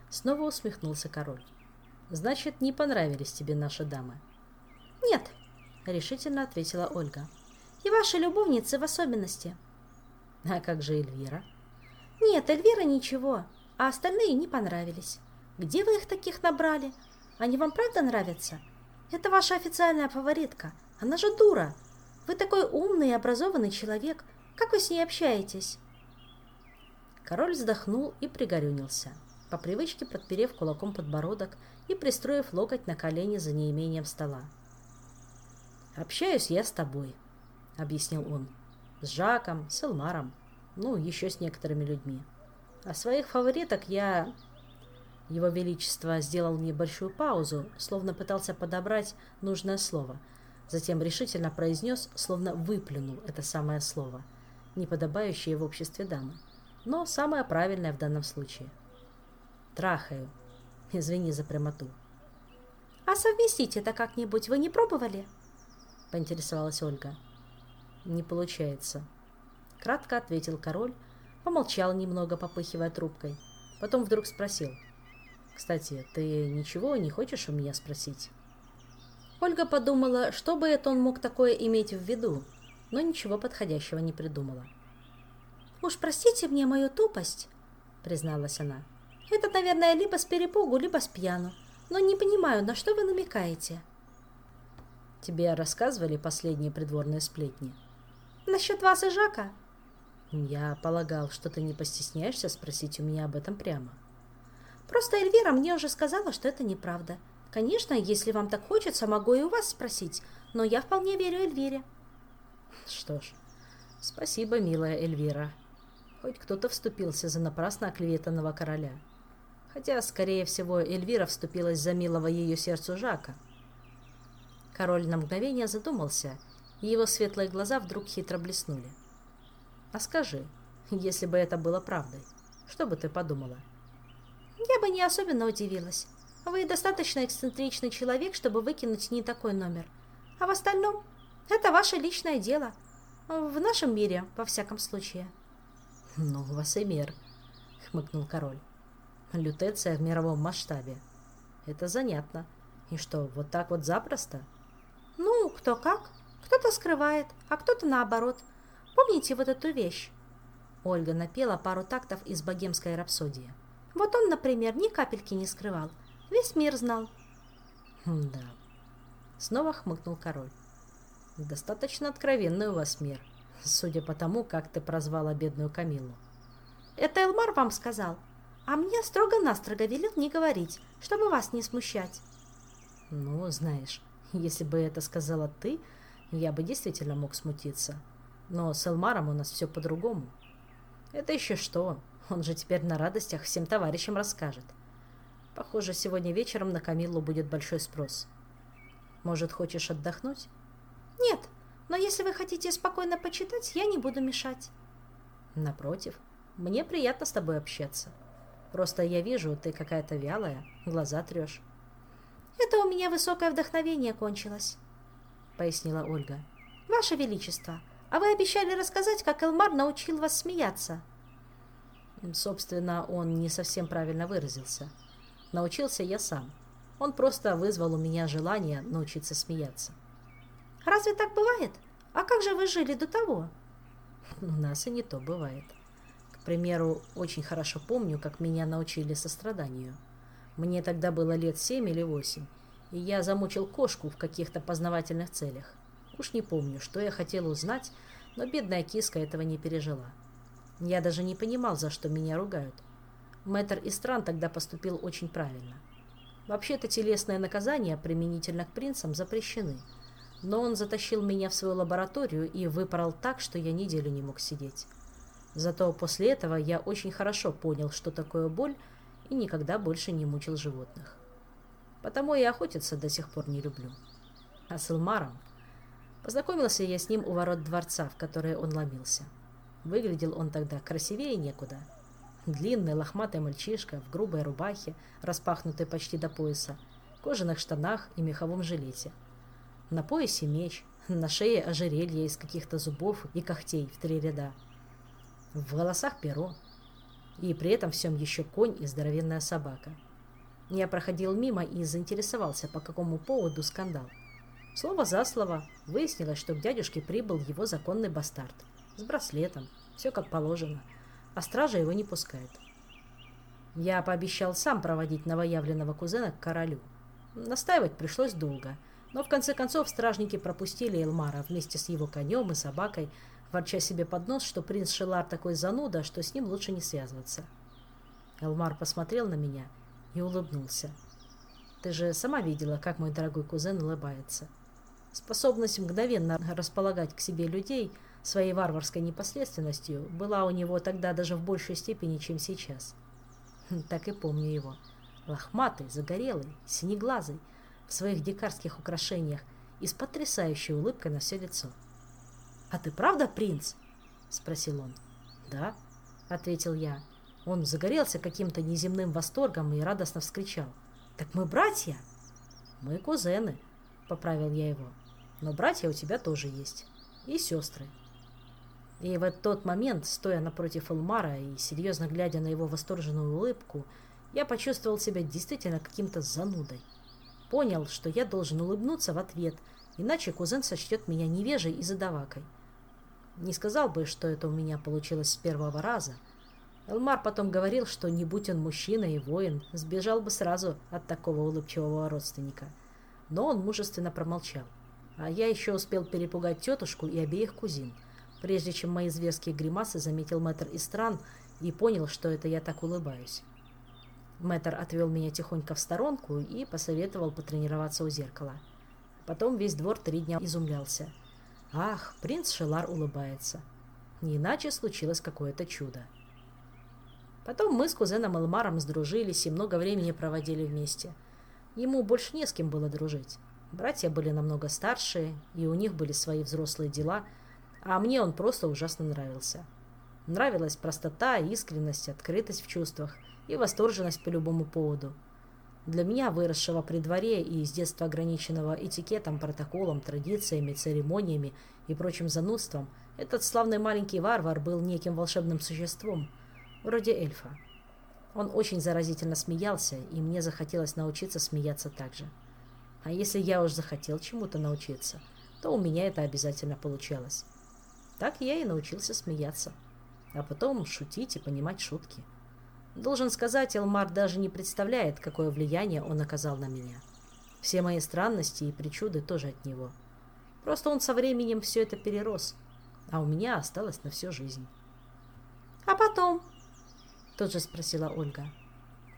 Снова усмехнулся король. Значит, не понравились тебе наши дамы? Нет, решительно ответила Ольга. И ваши любовницы в особенности. А как же Эльвира? Нет, Эльвира ничего, а остальные не понравились. Где вы их таких набрали? Они вам правда нравятся? Это ваша официальная фаворитка. Она же дура. Вы такой умный и образованный человек. Как вы с ней общаетесь?» Король вздохнул и пригорюнился, по привычке подперев кулаком подбородок и пристроив локоть на колени за неимением стола. «Общаюсь я с тобой», — объяснил он. «С Жаком, с Элмаром, ну, еще с некоторыми людьми. А своих фавориток я его Величество сделал небольшую паузу, словно пытался подобрать нужное слово. Затем решительно произнес, словно выплюнул это самое слово, неподобающее в обществе дамы, но самое правильное в данном случае. «Трахаю. Извини за прямоту». «А совместить это как-нибудь вы не пробовали?» — поинтересовалась Ольга. «Не получается», — кратко ответил король, помолчал немного, попыхивая трубкой, потом вдруг спросил — кстати, ты ничего не хочешь у меня спросить? Ольга подумала, что бы это он мог такое иметь в виду, но ничего подходящего не придумала. «Уж простите мне мою тупость», — призналась она. «Это, наверное, либо с перепугу, либо с пьяну. Но не понимаю, на что вы намекаете?» «Тебе рассказывали последние придворные сплетни?» «Насчет вас и Жака?» «Я полагал, что ты не постесняешься спросить у меня об этом прямо». Просто Эльвира мне уже сказала, что это неправда. Конечно, если вам так хочется, могу и у вас спросить, но я вполне верю Эльвире. Что ж, спасибо, милая Эльвира. Хоть кто-то вступился за напрасно оклеветанного короля. Хотя, скорее всего, Эльвира вступилась за милого ее сердцу Жака. Король на мгновение задумался, и его светлые глаза вдруг хитро блеснули. «А скажи, если бы это было правдой, что бы ты подумала?» Я бы не особенно удивилась. Вы достаточно эксцентричный человек, чтобы выкинуть не такой номер. А в остальном, это ваше личное дело. В нашем мире, во всяком случае. Ну, у вас и мир, хмыкнул король. Лютеция в мировом масштабе. Это занятно. И что, вот так вот запросто? Ну, кто как. Кто-то скрывает, а кто-то наоборот. Помните вот эту вещь? Ольга напела пару тактов из богемской рапсодии. Вот он, например, ни капельки не скрывал. Весь мир знал. Да. Снова хмыкнул король. Достаточно откровенный у вас мир, судя по тому, как ты прозвала бедную Камилу. Это Элмар вам сказал, а мне строго-настрого велел не говорить, чтобы вас не смущать. Ну, знаешь, если бы это сказала ты, я бы действительно мог смутиться. Но с Элмаром у нас все по-другому. Это еще что? Он же теперь на радостях всем товарищам расскажет. Похоже, сегодня вечером на Камиллу будет большой спрос. Может, хочешь отдохнуть? Нет, но если вы хотите спокойно почитать, я не буду мешать. Напротив, мне приятно с тобой общаться. Просто я вижу, ты какая-то вялая, глаза трешь. Это у меня высокое вдохновение кончилось, пояснила Ольга. Ваше Величество, а вы обещали рассказать, как Элмар научил вас смеяться. Собственно, он не совсем правильно выразился. Научился я сам. Он просто вызвал у меня желание научиться смеяться. Разве так бывает? А как же вы жили до того? [LAUGHS] У нас и не то бывает. К примеру, очень хорошо помню, как меня научили состраданию. Мне тогда было лет семь или восемь, и я замучил кошку в каких-то познавательных целях. Уж не помню, что я хотел узнать, но бедная киска этого не пережила. Я даже не понимал, за что меня ругают. Мэтр Истран тогда поступил очень правильно. Вообще-то телесные наказания применительно к принцам запрещены. Но он затащил меня в свою лабораторию и выпорол так, что я неделю не мог сидеть. Зато после этого я очень хорошо понял, что такое боль, и никогда больше не мучил животных. Потому и охотиться до сих пор не люблю. А с Илмаром? Познакомился я с ним у ворот дворца, в который он ломился. Выглядел он тогда красивее некуда. Длинный лохматый мальчишка в грубой рубахе, распахнутой почти до пояса, кожаных штанах и меховом жилете. На поясе меч, на шее ожерелье из каких-то зубов и когтей в три ряда. В волосах перо. И при этом всем еще конь и здоровенная собака. Я проходил мимо и заинтересовался, по какому поводу скандал. Слово за слово выяснилось, что к дядюшке прибыл его законный бастард. С браслетом. Все как положено. А стража его не пускает. Я пообещал сам проводить новоявленного кузена к королю. Настаивать пришлось долго – но в конце концов стражники пропустили Элмара вместе с его конем и собакой, ворча себе под нос, что принц Шелар такой зануда, что с ним лучше не связываться. Элмар посмотрел на меня и улыбнулся. «Ты же сама видела, как мой дорогой кузен улыбается. Способность мгновенно располагать к себе людей своей варварской непосредственностью была у него тогда даже в большей степени, чем сейчас. Хм, так и помню его. Лохматый, загорелый, синеглазый, в своих дикарских украшениях и с потрясающей улыбкой на все лицо. «А ты правда принц?» — спросил он. «Да», — ответил я. Он загорелся каким-то неземным восторгом и радостно вскричал. «Так мы братья?» «Мы кузены», — поправил я его. «Но братья у тебя тоже есть. И сестры». И в тот момент, стоя напротив Элмара и серьезно глядя на его восторженную улыбку, я почувствовал себя действительно каким-то занудой. Понял, что я должен улыбнуться в ответ, иначе кузен сочтет меня невежей и задавакой. Не сказал бы, что это у меня получилось с первого раза. Элмар потом говорил, что не будь он мужчина и воин, сбежал бы сразу от такого улыбчивого родственника. Но он мужественно промолчал. А я еще успел перепугать тетушку и обеих кузин, прежде чем мои зверские гримасы заметил мэтр из стран и понял, что это я так улыбаюсь. Мэтр отвел меня тихонько в сторонку и посоветовал потренироваться у зеркала. Потом весь двор три дня изумлялся. Ах, принц Шелар улыбается. Не иначе случилось какое-то чудо. Потом мы с кузеном Элмаром сдружились и много времени проводили вместе. Ему больше не с кем было дружить. Братья были намного старше, и у них были свои взрослые дела, а мне он просто ужасно нравился. Нравилась простота, искренность, открытость в чувствах – и восторженность по любому поводу. Для меня, выросшего при дворе и с детства ограниченного этикетом, протоколом, традициями, церемониями и прочим занудством, этот славный маленький варвар был неким волшебным существом, вроде эльфа. Он очень заразительно смеялся, и мне захотелось научиться смеяться так же. А если я уж захотел чему-то научиться, то у меня это обязательно получалось. Так я и научился смеяться, а потом шутить и понимать шутки. Должен сказать, Элмар даже не представляет, какое влияние он оказал на меня. Все мои странности и причуды тоже от него. Просто он со временем все это перерос, а у меня осталось на всю жизнь. «А потом?» – тут же спросила Ольга.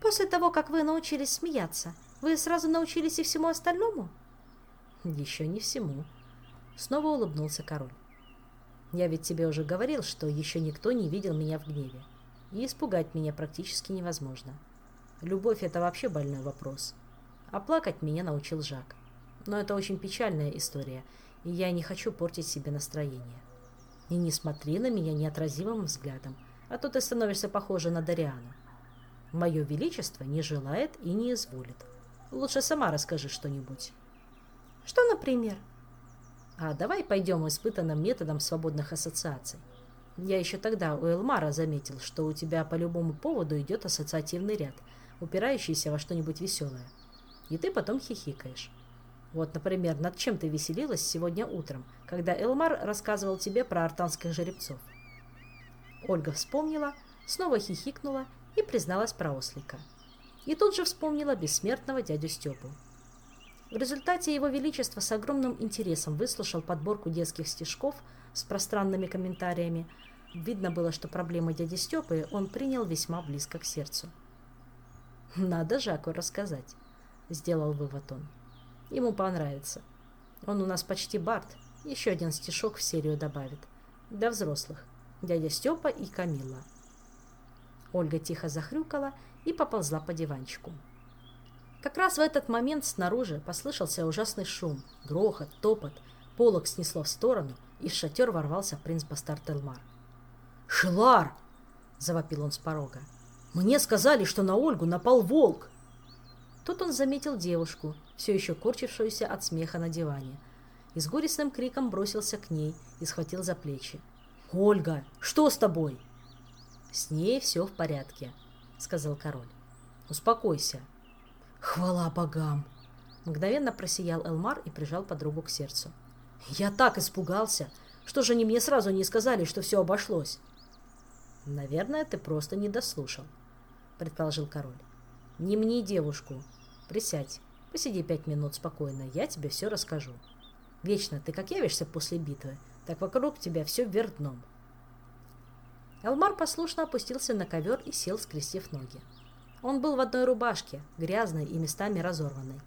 «После того, как вы научились смеяться, вы сразу научились и всему остальному?» «Еще не всему», – снова улыбнулся король. «Я ведь тебе уже говорил, что еще никто не видел меня в гневе и испугать меня практически невозможно. Любовь – это вообще больной вопрос. А плакать меня научил Жак. Но это очень печальная история, и я не хочу портить себе настроение. И не смотри на меня неотразимым взглядом, а то ты становишься похожа на Дариану. Мое Величество не желает и не изволит. Лучше сама расскажи что-нибудь. Что, например? А давай пойдем испытанным методом свободных ассоциаций. Я еще тогда у Элмара заметил, что у тебя по любому поводу идет ассоциативный ряд, упирающийся во что-нибудь веселое. И ты потом хихикаешь. Вот, например, над чем ты веселилась сегодня утром, когда Элмар рассказывал тебе про артанских жеребцов. Ольга вспомнила, снова хихикнула и призналась про ослика. И тут же вспомнила бессмертного дядю Степу. В результате его величество с огромным интересом выслушал подборку детских стишков с пространными комментариями, Видно было, что проблемы дяди Степы он принял весьма близко к сердцу. «Надо Жаку рассказать», — сделал вывод он. «Ему понравится. Он у нас почти бард. Еще один стишок в серию добавит. Для взрослых. Дядя Степа и Камилла». Ольга тихо захрюкала и поползла по диванчику. Как раз в этот момент снаружи послышался ужасный шум, грохот, топот, полок снесло в сторону, и в шатер ворвался принц Бастард. «Шелар!» — завопил он с порога. Мне сказали, что на Ольгу напал волк. Тут он заметил девушку, все еще корчившуюся от смеха на диване, и с горестным криком бросился к ней и схватил за плечи. «Ольга, что с тобой?» «С ней все в порядке», — сказал король. «Успокойся». «Хвала богам!» Мгновенно просиял Элмар и прижал подругу к сердцу. «Я так испугался! Что же они мне сразу не сказали, что все обошлось?» «Наверное, ты просто не дослушал», — предположил король. «Не мне девушку. Присядь, посиди пять минут спокойно, я тебе все расскажу. Вечно ты как явишься после битвы, так вокруг тебя все вверх дном». Элмар послушно опустился на ковер и сел, скрестив ноги. Он был в одной рубашке, грязной и местами разорванной.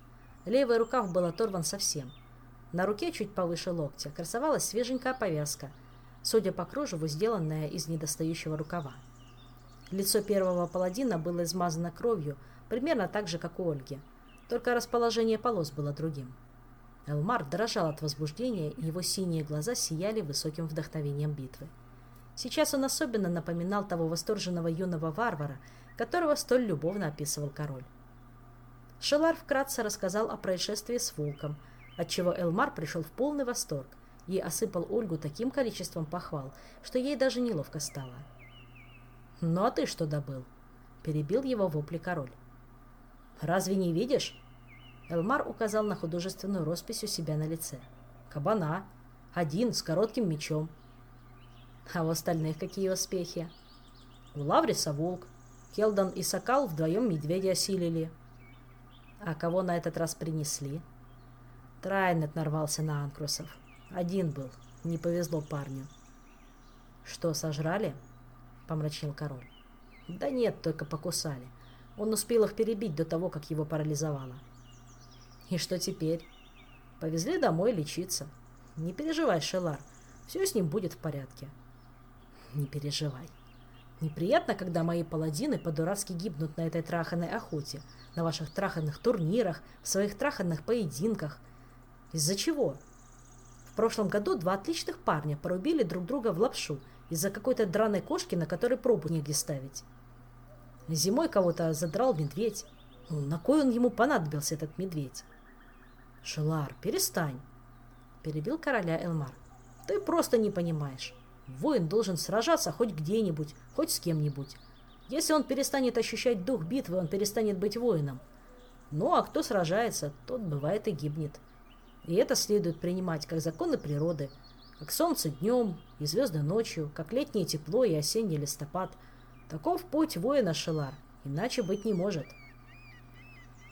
Левый рукав был оторван совсем. На руке, чуть повыше локтя, красовалась свеженькая повязка, судя по кружеву, сделанная из недостающего рукава. Лицо первого паладина было измазано кровью, примерно так же, как у Ольги, только расположение полос было другим. Элмар дрожал от возбуждения, и его синие глаза сияли высоким вдохновением битвы. Сейчас он особенно напоминал того восторженного юного варвара, которого столь любовно описывал король. Шелар вкратце рассказал о происшествии с волком, отчего Элмар пришел в полный восторг и осыпал Ольгу таким количеством похвал, что ей даже неловко стало. «Ну а ты что добыл?» – перебил его вопли король. «Разве не видишь?» Элмар указал на художественную роспись у себя на лице. «Кабана. Один, с коротким мечом». «А у остальных какие успехи?» «У Лавриса волк. Келдан и Сокал вдвоем медведя осилили». А кого на этот раз принесли? Трайнет нарвался на анкрусов. Один был. Не повезло парню. Что, сожрали? Помрачнел король. Да нет, только покусали. Он успел их перебить до того, как его парализовало. И что теперь? Повезли домой лечиться. Не переживай, Шелар. Все с ним будет в порядке. Не переживай. Неприятно, когда мои паладины по-дурацки гибнут на этой траханной охоте — на ваших траханных турнирах, в своих траханных поединках. Из-за чего? В прошлом году два отличных парня порубили друг друга в лапшу из-за какой-то драной кошки, на которой пробу негде ставить. Зимой кого-то задрал медведь. Ну, на кой он ему понадобился, этот медведь? Шелар, перестань, перебил короля Элмар. Ты просто не понимаешь. Воин должен сражаться хоть где-нибудь, хоть с кем-нибудь. Если он перестанет ощущать дух битвы, он перестанет быть воином. Ну а кто сражается, тот бывает и гибнет. И это следует принимать как законы природы, как солнце днем и звезды ночью, как летнее тепло и осенний листопад. Таков путь воина Шелар, иначе быть не может.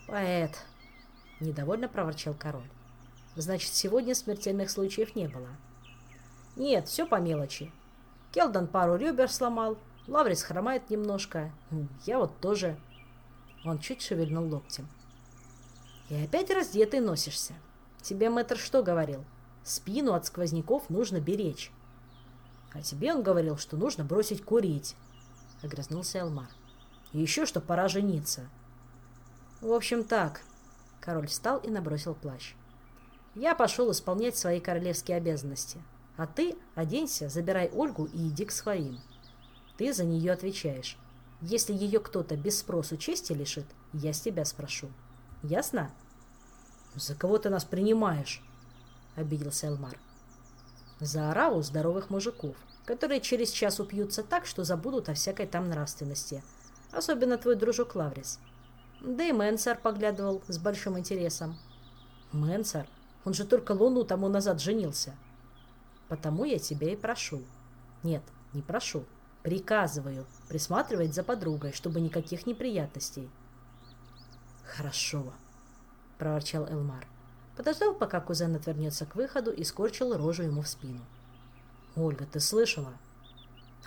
Поэт, недовольно проворчал король. Значит, сегодня смертельных случаев не было. Нет, все по мелочи. Келдан пару ребер сломал, Лаврис хромает немножко. Я вот тоже. Он чуть шевельнул локтем. И опять раздетый носишься. Тебе мэтр что говорил? Спину от сквозняков нужно беречь. А тебе он говорил, что нужно бросить курить. Огрызнулся Элмар. И еще, что пора жениться. В общем, так. Король встал и набросил плащ. Я пошел исполнять свои королевские обязанности. А ты оденься, забирай Ольгу и иди к своим. — ты за нее отвечаешь. Если ее кто-то без спросу чести лишит, я с тебя спрошу. Ясно? За кого ты нас принимаешь? Обиделся Элмар. За ораву здоровых мужиков, которые через час упьются так, что забудут о всякой там нравственности. Особенно твой дружок Лаврис. Да и Менсар поглядывал с большим интересом. Менсар? Он же только луну тому назад женился. Потому я тебя и прошу. Нет, не прошу. Приказываю присматривать за подругой, чтобы никаких неприятностей. Хорошо, проворчал Элмар. Подождал, пока кузен отвернется к выходу и скорчил рожу ему в спину. Ольга, ты слышала?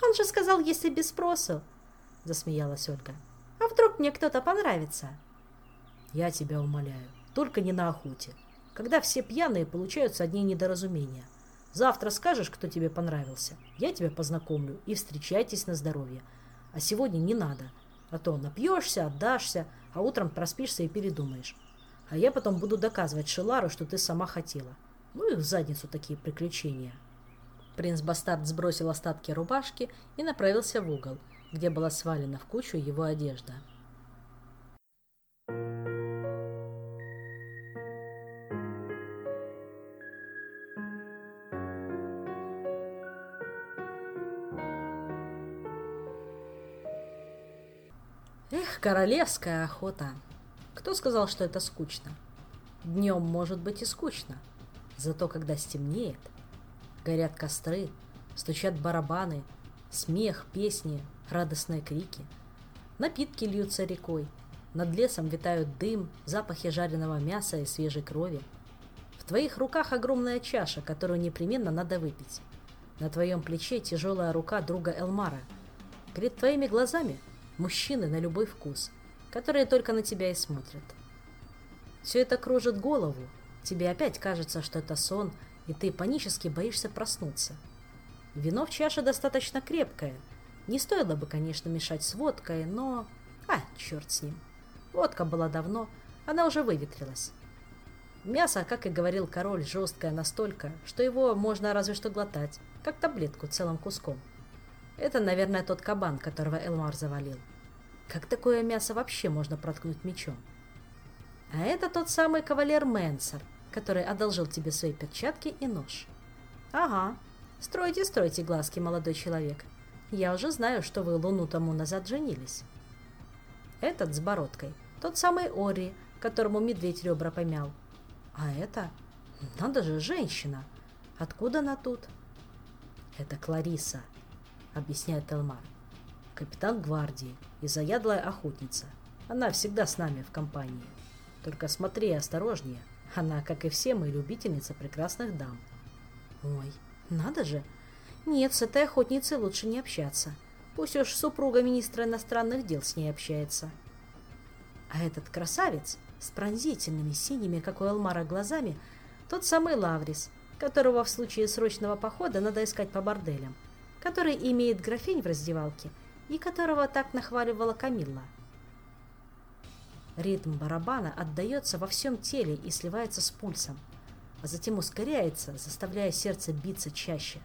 Он же сказал, если без спросу, засмеялась Ольга. А вдруг мне кто-то понравится? Я тебя умоляю, только не на охоте. Когда все пьяные, получаются одни недоразумения. Завтра скажешь, кто тебе понравился. Я тебя познакомлю и встречайтесь на здоровье. А сегодня не надо. А то напьешься, отдашься, а утром проспишься и передумаешь. А я потом буду доказывать Шелару, что ты сама хотела. Ну и в задницу такие приключения. Принц Бастард сбросил остатки рубашки и направился в угол, где была свалена в кучу его одежда. Эх, королевская охота. Кто сказал, что это скучно? Днем может быть и скучно. Зато когда стемнеет, горят костры, стучат барабаны, смех, песни, радостные крики. Напитки льются рекой. Над лесом витают дым, запахи жареного мяса и свежей крови. В твоих руках огромная чаша, которую непременно надо выпить. На твоем плече тяжелая рука друга Элмара. Перед твоими глазами мужчины на любой вкус, которые только на тебя и смотрят. Все это кружит голову, тебе опять кажется, что это сон, и ты панически боишься проснуться. Вино в чаше достаточно крепкое. Не стоило бы, конечно, мешать с водкой, но... А, черт с ним. Водка была давно, она уже выветрилась. Мясо, как и говорил король, жесткое настолько, что его можно разве что глотать, как таблетку целым куском. Это, наверное, тот кабан, которого Элмар завалил. Как такое мясо вообще можно проткнуть мечом? А это тот самый кавалер Менсер, который одолжил тебе свои перчатки и нож. Ага, стройте, стройте глазки, молодой человек. Я уже знаю, что вы луну тому назад женились. Этот с бородкой, тот самый Ори, которому медведь ребра помял. А это, надо же, женщина. Откуда она тут? Это Клариса, объясняет Элмар. Капитан гвардии и заядлая охотница. Она всегда с нами в компании. Только смотри осторожнее. Она, как и все мы, любительница прекрасных дам. Ой, надо же. Нет, с этой охотницей лучше не общаться. Пусть уж супруга министра иностранных дел с ней общается. А этот красавец с пронзительными синими, как у Элмара, глазами, тот самый Лаврис, которого в случае срочного похода надо искать по борделям, который имеет графинь в раздевалке и которого так нахваливала Камилла. Ритм барабана отдается во всем теле и сливается с пульсом, а затем ускоряется, заставляя сердце биться чаще.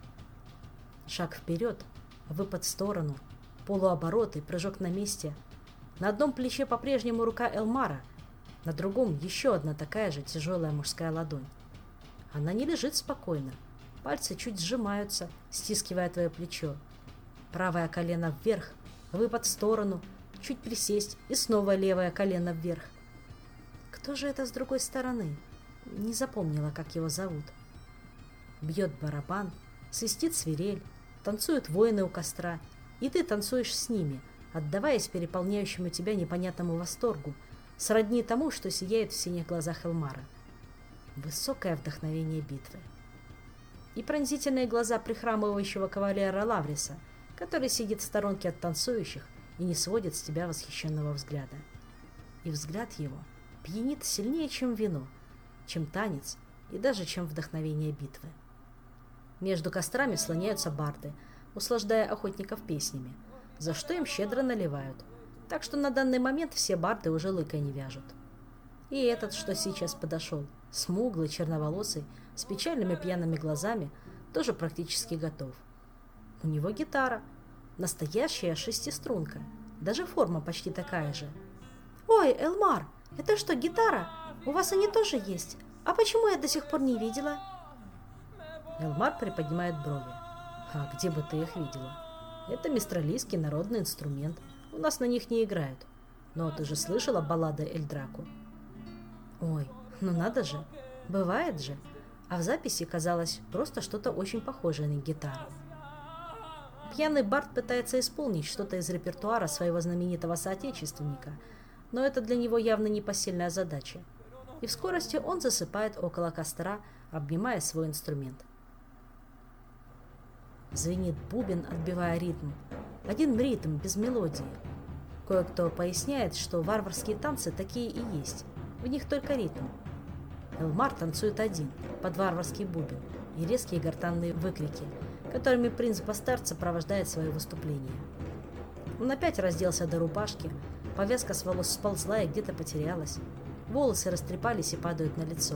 Шаг вперед, выпад в сторону, полуоборот и прыжок на месте. На одном плече по-прежнему рука Элмара, на другом еще одна такая же тяжелая мужская ладонь. Она не лежит спокойно. Пальцы чуть сжимаются, стискивая твое плечо. Правое колено вверх, выпад в сторону — чуть присесть и снова левое колено вверх. Кто же это с другой стороны? Не запомнила, как его зовут. Бьет барабан, свистит свирель, танцуют воины у костра, и ты танцуешь с ними, отдаваясь переполняющему тебя непонятному восторгу, сродни тому, что сияет в синих глазах Элмара. Высокое вдохновение битвы. И пронзительные глаза прихрамывающего кавалера Лавриса, который сидит в сторонке от танцующих и не сводит с тебя восхищенного взгляда. И взгляд его пьянит сильнее, чем вино, чем танец и даже чем вдохновение битвы. Между кострами слоняются барды, услаждая охотников песнями, за что им щедро наливают, так что на данный момент все барды уже лыка не вяжут. И этот, что сейчас подошел, смуглый, черноволосый, с печальными пьяными глазами, тоже практически готов. У него гитара — Настоящая шестиструнка. Даже форма почти такая же. «Ой, Элмар, это что, гитара? У вас они тоже есть? А почему я до сих пор не видела?» Элмар приподнимает брови. «А где бы ты их видела? Это мистралийский народный инструмент. У нас на них не играют. Но ты же слышала баллады Эльдраку?» «Ой, ну надо же! Бывает же!» А в записи казалось просто что-то очень похожее на гитару. Пьяный Барт пытается исполнить что-то из репертуара своего знаменитого соотечественника, но это для него явно непосильная задача. И в скорости он засыпает около костра, обнимая свой инструмент. Звенит бубен, отбивая ритм. Один ритм, без мелодии. Кое-кто поясняет, что варварские танцы такие и есть. В них только ритм. Элмар танцует один, под варварский бубен, и резкие гортанные выкрики – которыми принц Бастард сопровождает свое выступление. Он опять разделся до рубашки, повязка с волос сползла и где-то потерялась. Волосы растрепались и падают на лицо.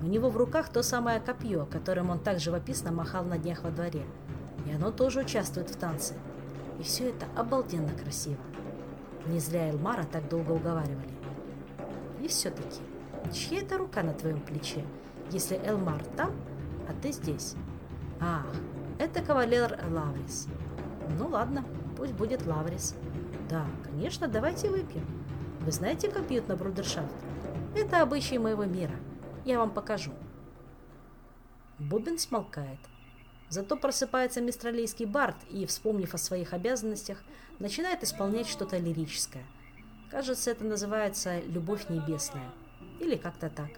У него в руках то самое копье, которым он так живописно махал на днях во дворе. И оно тоже участвует в танце. И все это обалденно красиво. Не зря Элмара так долго уговаривали. И все-таки, чья это рука на твоем плече, если Элмар там, а ты здесь? Ах, это кавалер Лаврис. Ну ладно, пусть будет Лаврис. Да, конечно, давайте выпьем. Вы знаете, как пьют на брудершафт? Это обычаи моего мира. Я вам покажу. Бубен смолкает. Зато просыпается мистралийский бард и, вспомнив о своих обязанностях, начинает исполнять что-то лирическое. Кажется, это называется «любовь небесная» или как-то так.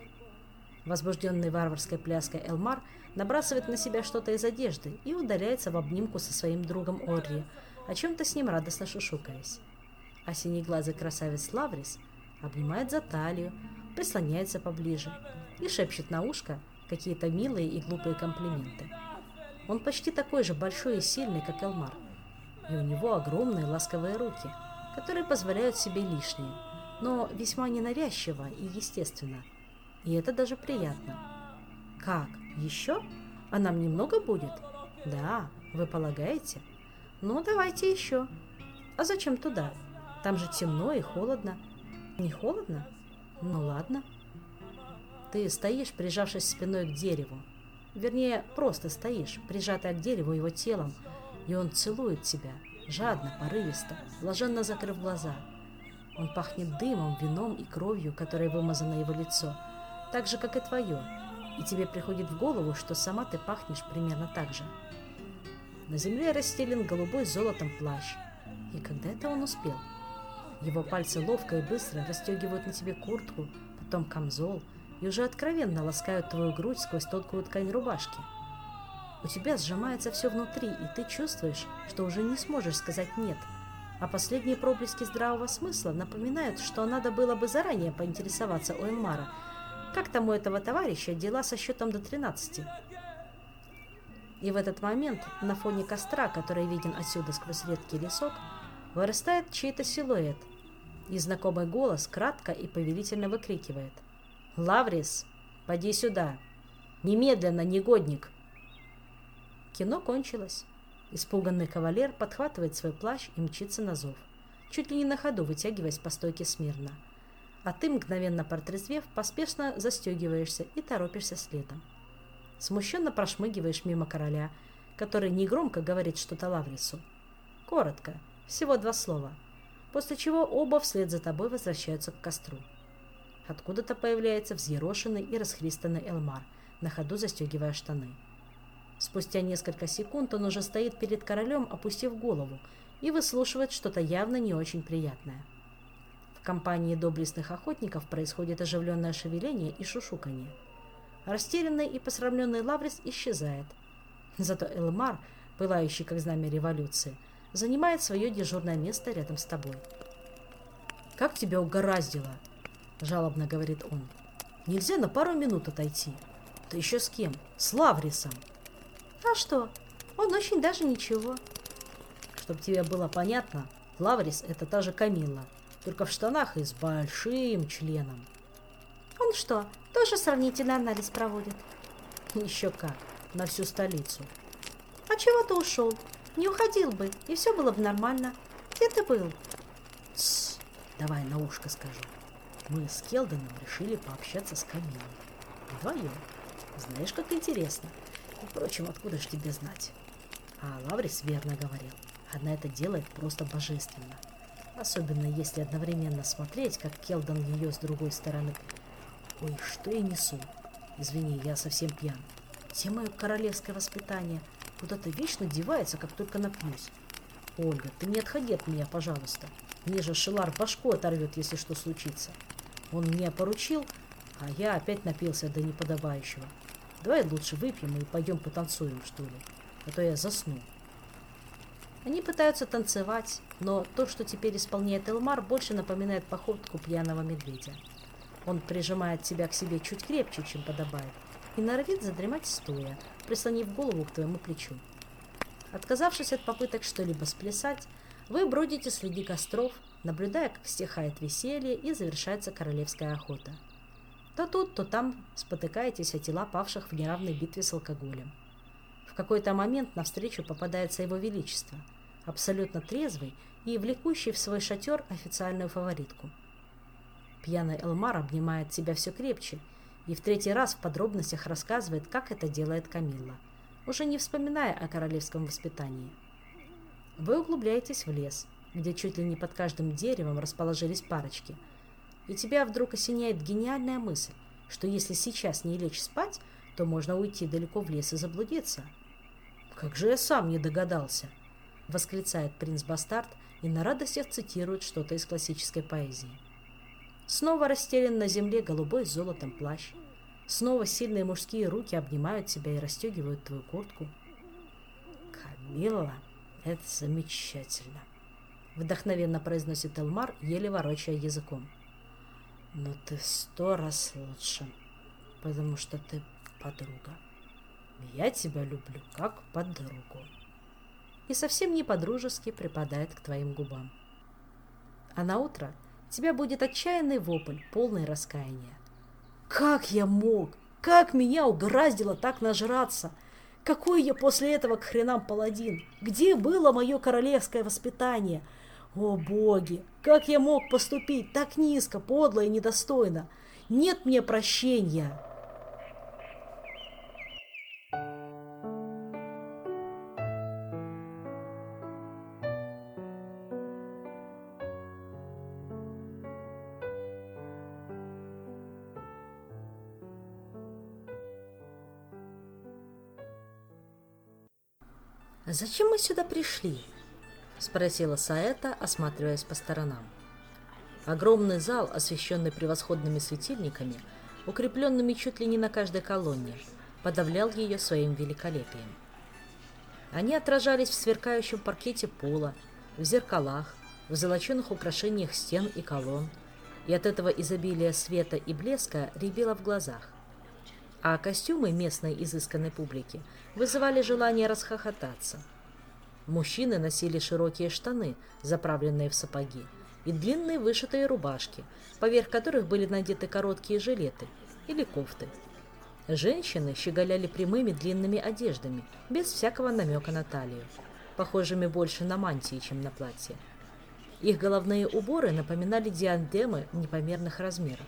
Возбужденный варварской пляской Элмар набрасывает на себя что-то из одежды и удаляется в обнимку со своим другом Орри, о чем-то с ним радостно шушукаясь. А синеглазый красавец Лаврис обнимает за талию, прислоняется поближе и шепчет на ушко какие-то милые и глупые комплименты. Он почти такой же большой и сильный, как Элмар. И у него огромные ласковые руки, которые позволяют себе лишнее, но весьма ненавязчиво и естественно. И это даже приятно. Как? Еще? А нам немного будет? Да, вы полагаете? Ну, давайте еще. А зачем туда? Там же темно и холодно. Не холодно? Ну ладно. Ты стоишь, прижавшись спиной к дереву, Вернее, просто стоишь, прижатая к дереву его телом, и он целует тебя, жадно, порывисто, блаженно закрыв глаза. Он пахнет дымом, вином и кровью, которой вымазано его лицо, так же, как и твое, и тебе приходит в голову, что сама ты пахнешь примерно так же. На земле расстелен голубой золотом плащ. И когда это он успел? Его пальцы ловко и быстро расстегивают на тебе куртку, потом камзол, и уже откровенно ласкают твою грудь сквозь тонкую ткань рубашки. У тебя сжимается все внутри, и ты чувствуешь, что уже не сможешь сказать «нет», а последние проблески здравого смысла напоминают, что надо было бы заранее поинтересоваться у Элмара, как там у этого товарища дела со счетом до 13. И в этот момент на фоне костра, который виден отсюда сквозь редкий лесок, вырастает чей-то силуэт, и знакомый голос кратко и повелительно выкрикивает – «Лаврис, поди сюда! Немедленно, негодник!» Кино кончилось. Испуганный кавалер подхватывает свой плащ и мчится на зов, чуть ли не на ходу вытягиваясь по стойке смирно. А ты, мгновенно протрезвев, поспешно застегиваешься и торопишься следом. Смущенно прошмыгиваешь мимо короля, который негромко говорит что-то Лаврису. Коротко, всего два слова, после чего оба вслед за тобой возвращаются к костру. Откуда-то появляется взъерошенный и расхристанный Элмар, на ходу застегивая штаны. Спустя несколько секунд он уже стоит перед королем, опустив голову, и выслушивает что-то явно не очень приятное. В компании доблестных охотников происходит оживленное шевеление и шушуканье. Растерянный и посрамленный Лаврис исчезает. Зато Элмар, пылающий как знамя революции, занимает свое дежурное место рядом с тобой. «Как тебя угораздило!» жалобно говорит он. Нельзя на пару минут отойти. Да еще с кем? С Лаврисом. А что? Он очень даже ничего. Чтоб тебе было понятно, Лаврис это та же Камилла, только в штанах и с большим членом. Он что, тоже сравнительный анализ проводит? Еще как, на всю столицу. А чего ты ушел? Не уходил бы, и все было бы нормально. Где ты был? Тссс, давай на ушко скажу. Мы с Келденом решили пообщаться с Камилой. Вдвоем. Знаешь, как интересно. Впрочем, откуда ж тебе знать? А Лаврис верно говорил. Она это делает просто божественно. Особенно если одновременно смотреть, как Келдон ее с другой стороны... Ой, что я несу? Извини, я совсем пьян. Все мое королевское воспитание куда-то вечно девается, как только напьюсь. Ольга, ты не отходи от меня, пожалуйста. Мне же Шелар башку оторвет, если что случится. Он мне поручил, а я опять напился до неподобающего. Давай лучше выпьем и пойдем потанцуем, что ли, а то я засну. Они пытаются танцевать, но то, что теперь исполняет Элмар, больше напоминает походку пьяного медведя. Он прижимает тебя к себе чуть крепче, чем подобает, и норовит задремать стоя, прислонив голову к твоему плечу. Отказавшись от попыток что-либо сплясать, вы бродите среди костров, наблюдая, как стихает веселье и завершается королевская охота. То тут, то там спотыкаетесь о тела павших в неравной битве с алкоголем. В какой-то момент навстречу попадается его величество, абсолютно трезвый и влекущий в свой шатер официальную фаворитку. Пьяный Элмар обнимает тебя все крепче и в третий раз в подробностях рассказывает, как это делает Камилла, уже не вспоминая о королевском воспитании. Вы углубляетесь в лес, где чуть ли не под каждым деревом расположились парочки, и тебя вдруг осеняет гениальная мысль, что если сейчас не лечь спать, то можно уйти далеко в лес и заблудиться. «Как же я сам не догадался!» — восклицает принц Бастард и на радостях цитирует что-то из классической поэзии. Снова расстелен на земле голубой с золотом плащ. Снова сильные мужские руки обнимают тебя и расстегивают твою куртку. «Камилла, это замечательно!» — вдохновенно произносит Элмар, еле ворочая языком. «Но ты сто раз лучше, потому что ты подруга. Я тебя люблю как подругу. И совсем не подружески припадает к твоим губам. А на утро тебя будет отчаянный вопль, полный раскаяния. Как я мог? Как меня угораздило так нажраться? Какой я после этого к хренам паладин? Где было мое королевское воспитание? О боги, как я мог поступить так низко, подло и недостойно? Нет мне прощения. «Зачем мы сюда пришли?» — спросила Саэта, осматриваясь по сторонам. Огромный зал, освещенный превосходными светильниками, укрепленными чуть ли не на каждой колонне, подавлял ее своим великолепием. Они отражались в сверкающем паркете пола, в зеркалах, в золоченых украшениях стен и колонн, и от этого изобилия света и блеска рябило в глазах а костюмы местной изысканной публики вызывали желание расхохотаться. Мужчины носили широкие штаны, заправленные в сапоги, и длинные вышитые рубашки, поверх которых были надеты короткие жилеты или кофты. Женщины щеголяли прямыми длинными одеждами, без всякого намека на талию, похожими больше на мантии, чем на платье. Их головные уборы напоминали диадемы непомерных размеров.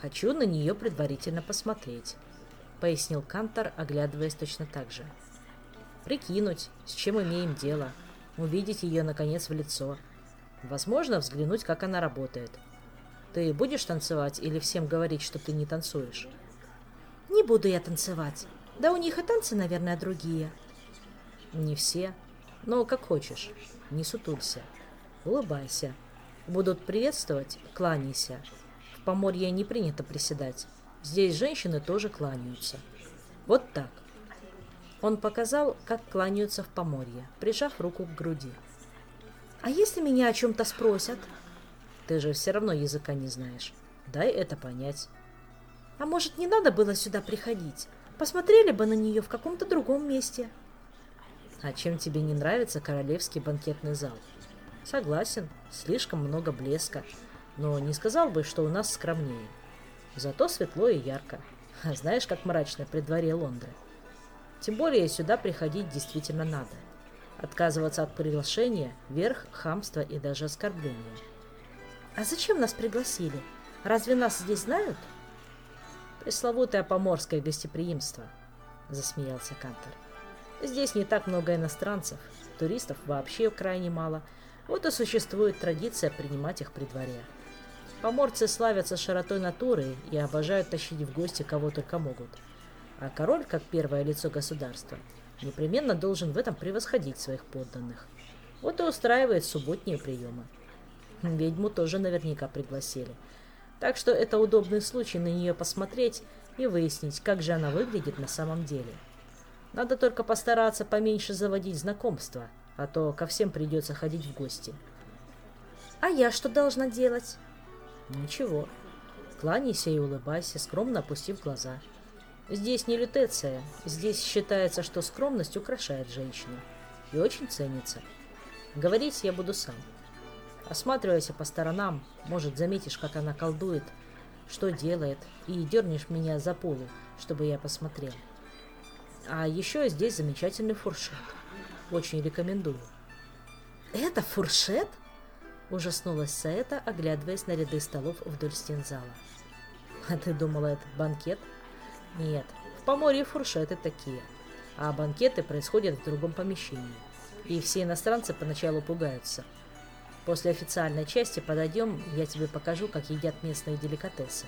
Хочу на нее предварительно посмотреть, пояснил Кантор, оглядываясь точно так же. Прикинуть, с чем имеем дело, увидеть ее наконец в лицо. Возможно, взглянуть, как она работает. Ты будешь танцевать или всем говорить, что ты не танцуешь? Не буду я танцевать. Да у них и танцы, наверное, другие. Не все, но как хочешь. Не сутулься. Улыбайся. Будут приветствовать, кланяйся. В Поморье не принято приседать. Здесь женщины тоже кланяются. Вот так. Он показал, как кланяются в Поморье, прижав руку к груди. «А если меня о чем-то спросят?» «Ты же все равно языка не знаешь. Дай это понять». «А может, не надо было сюда приходить? Посмотрели бы на нее в каком-то другом месте». «А чем тебе не нравится королевский банкетный зал?» «Согласен, слишком много блеска, но не сказал бы, что у нас скромнее. Зато светло и ярко. Знаешь, как мрачно при дворе Лондры. Тем более сюда приходить действительно надо. Отказываться от приглашения – верх хамства и даже оскорбления. А зачем нас пригласили? Разве нас здесь знают? Пресловутое поморское гостеприимство, засмеялся Кантер. Здесь не так много иностранцев, туристов вообще крайне мало, вот и существует традиция принимать их при дворе. Поморцы славятся широтой натуры и обожают тащить в гости кого только могут. А король, как первое лицо государства, непременно должен в этом превосходить своих подданных. Вот и устраивает субботние приемы. Ведьму тоже наверняка пригласили. Так что это удобный случай на нее посмотреть и выяснить, как же она выглядит на самом деле. Надо только постараться поменьше заводить знакомства, а то ко всем придется ходить в гости. А я что должна делать? Ничего. Кланяйся и улыбайся, скромно опустив глаза. Здесь не лютеция. Здесь считается, что скромность украшает женщину. И очень ценится. Говорить я буду сам. Осматривайся по сторонам, может, заметишь, как она колдует, что делает, и дернешь меня за полу, чтобы я посмотрел. А еще здесь замечательный фуршет. Очень рекомендую. Это фуршет? Ужаснулась Саэта, оглядываясь на ряды столов вдоль стен зала. А ты думала, этот банкет? Нет, в Поморье фуршеты такие. А банкеты происходят в другом помещении. И все иностранцы поначалу пугаются. После официальной части подойдем, я тебе покажу, как едят местные деликатесы.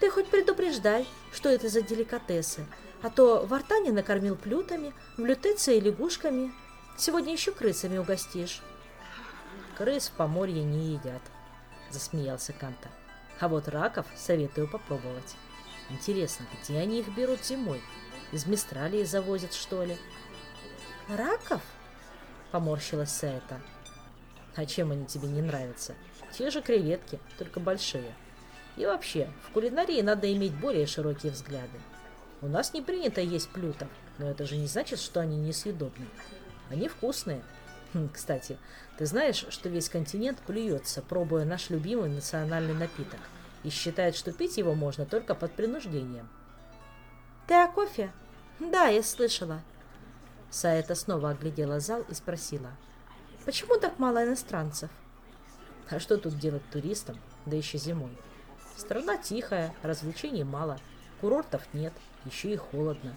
Ты хоть предупреждай, что это за деликатесы, а то в Артане накормил плютами, в Лютеции лягушками. Сегодня еще крысами угостишь. Крыс в Поморье не едят, засмеялся Канта. А вот раков советую попробовать. Интересно, где они их берут зимой? Из Мистралии завозят, что ли? Раков? Поморщилась Саэта. А чем они тебе не нравятся? Те же креветки, только большие. И вообще, в кулинарии надо иметь более широкие взгляды. У нас не принято есть плютов, но это же не значит, что они несъедобны. Они вкусные. Хм, кстати, ты знаешь, что весь континент плюется, пробуя наш любимый национальный напиток, и считает, что пить его можно только под принуждением. Ты о кофе? Да, я слышала. Саэта снова оглядела зал и спросила. Почему так мало иностранцев? А что тут делать туристам, да еще зимой? Страна тихая, развлечений мало, курортов нет, еще и холодно.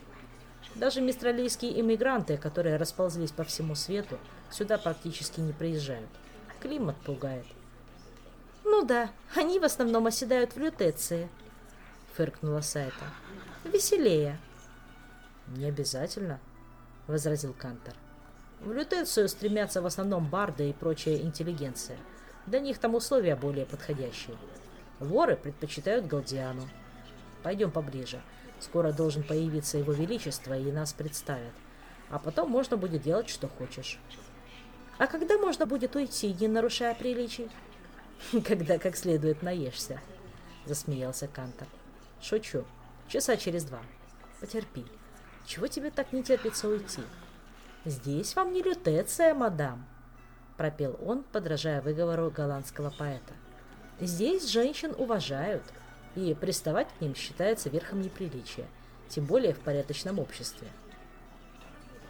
Даже мистралийские иммигранты, которые расползлись по всему свету, сюда практически не приезжают. Климат пугает. «Ну да, они в основном оседают в лютеции», — фыркнула Сайта. «Веселее». «Не обязательно», — возразил Кантор. «В лютецию стремятся в основном барды и прочая интеллигенция. Для них там условия более подходящие. Воры предпочитают Галдиану. Пойдем поближе. Скоро должен появиться его величество, и нас представят. А потом можно будет делать, что хочешь. А когда можно будет уйти, не нарушая приличий? [LAUGHS] Когда как следует наешься, засмеялся Кантор. Шучу. Часа через два. Потерпи. Чего тебе так не терпится уйти? Здесь вам не лютеция, мадам, пропел он, подражая выговору голландского поэта. Здесь женщин уважают, и приставать к ним считается верхом неприличия, тем более в порядочном обществе.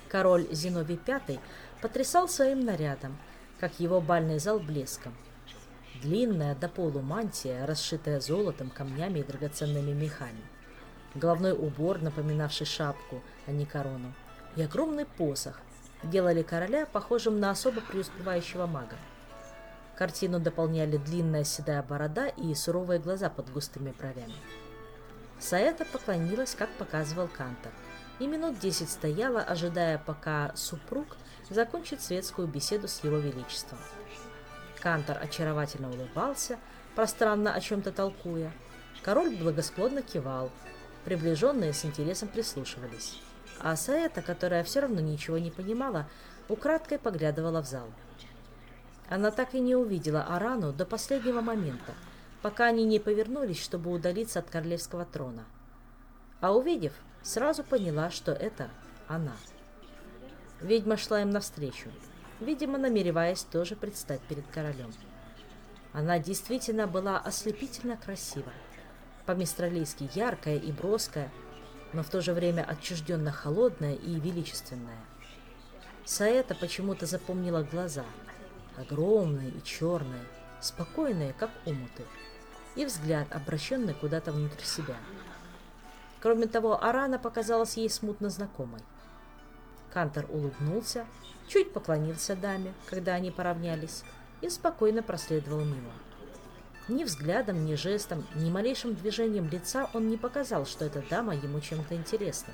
Король Зиновий V потрясал своим нарядом, как его бальный зал блеском. Длинная до полу мантия, расшитая золотом, камнями и драгоценными мехами. Головной убор, напоминавший шапку, а не корону. И огромный посох делали короля похожим на особо преуспевающего мага. Картину дополняли длинная седая борода и суровые глаза под густыми бровями. Саэта поклонилась, как показывал Кантор, и минут десять стояла, ожидая, пока супруг закончит светскую беседу с его величеством. Кантор очаровательно улыбался, пространно о чем-то толкуя. Король благосклонно кивал, приближенные с интересом прислушивались. А Саэта, которая все равно ничего не понимала, украдкой поглядывала в зал. Она так и не увидела Арану до последнего момента, пока они не повернулись, чтобы удалиться от королевского трона. А увидев, сразу поняла, что это она. Ведьма шла им навстречу, видимо, намереваясь тоже предстать перед королем. Она действительно была ослепительно красива, по-мистралийски яркая и броская, но в то же время отчужденно холодная и величественная. Саэта почему-то запомнила глаза – огромные и черные, спокойные, как умуты, и взгляд, обращенный куда-то внутрь себя. Кроме того, Арана показалась ей смутно знакомой. Кантор улыбнулся, чуть поклонился даме, когда они поравнялись, и спокойно проследовал мимо. Ни взглядом, ни жестом, ни малейшим движением лица он не показал, что эта дама ему чем-то интересна.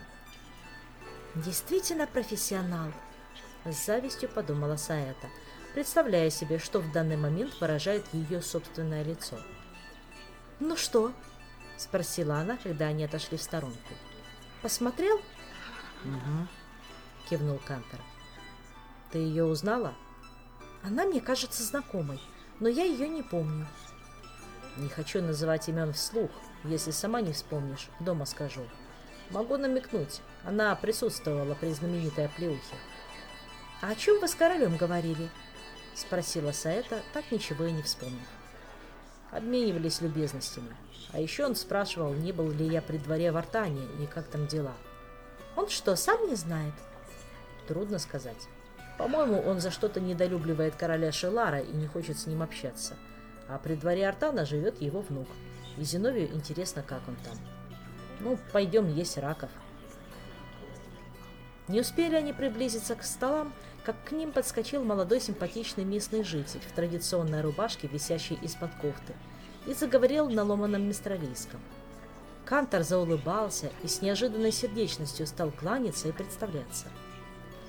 «Действительно профессионал», — с завистью подумала Саэта — представляя себе, что в данный момент выражает ее собственное лицо. «Ну что?» — спросила она, когда они отошли в сторонку. «Посмотрел?» «Угу», — кивнул Кантер. «Ты ее узнала?» «Она мне кажется знакомой, но я ее не помню». «Не хочу называть имен вслух. Если сама не вспомнишь, дома скажу. Могу намекнуть. Она присутствовала при знаменитой оплеухе». «А о чем вы с королем говорили?» — спросила Саэта, так ничего и не вспомнив. Обменивались любезностями. А еще он спрашивал, не был ли я при дворе в Артане и как там дела. Он что, сам не знает? Трудно сказать. По-моему, он за что-то недолюбливает короля Шелара и не хочет с ним общаться. А при дворе Артана живет его внук. И Зиновию интересно, как он там. Ну, пойдем есть раков. Не успели они приблизиться к столам, как к ним подскочил молодой симпатичный местный житель в традиционной рубашке, висящей из-под кофты, и заговорил на ломаном мистралийском. Кантор заулыбался и с неожиданной сердечностью стал кланяться и представляться.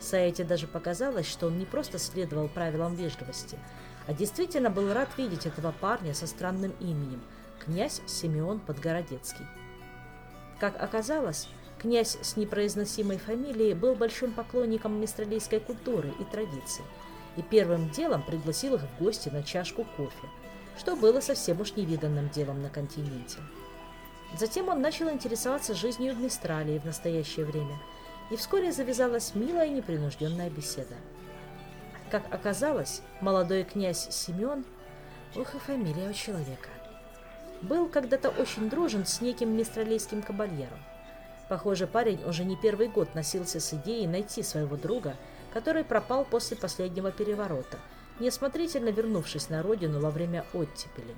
Саэте даже показалось, что он не просто следовал правилам вежливости, а действительно был рад видеть этого парня со странным именем – князь Симеон Подгородецкий. Как оказалось, Князь с непроизносимой фамилией был большим поклонником мистралийской культуры и традиций, и первым делом пригласил их в гости на чашку кофе, что было совсем уж невиданным делом на континенте. Затем он начал интересоваться жизнью в Мистралии в настоящее время, и вскоре завязалась милая непринужденная беседа. Как оказалось, молодой князь Семен, ох и фамилия у человека, был когда-то очень дружен с неким мистралийским кабальером. Похоже, парень уже не первый год носился с идеей найти своего друга, который пропал после последнего переворота, неосмотрительно вернувшись на родину во время оттепели.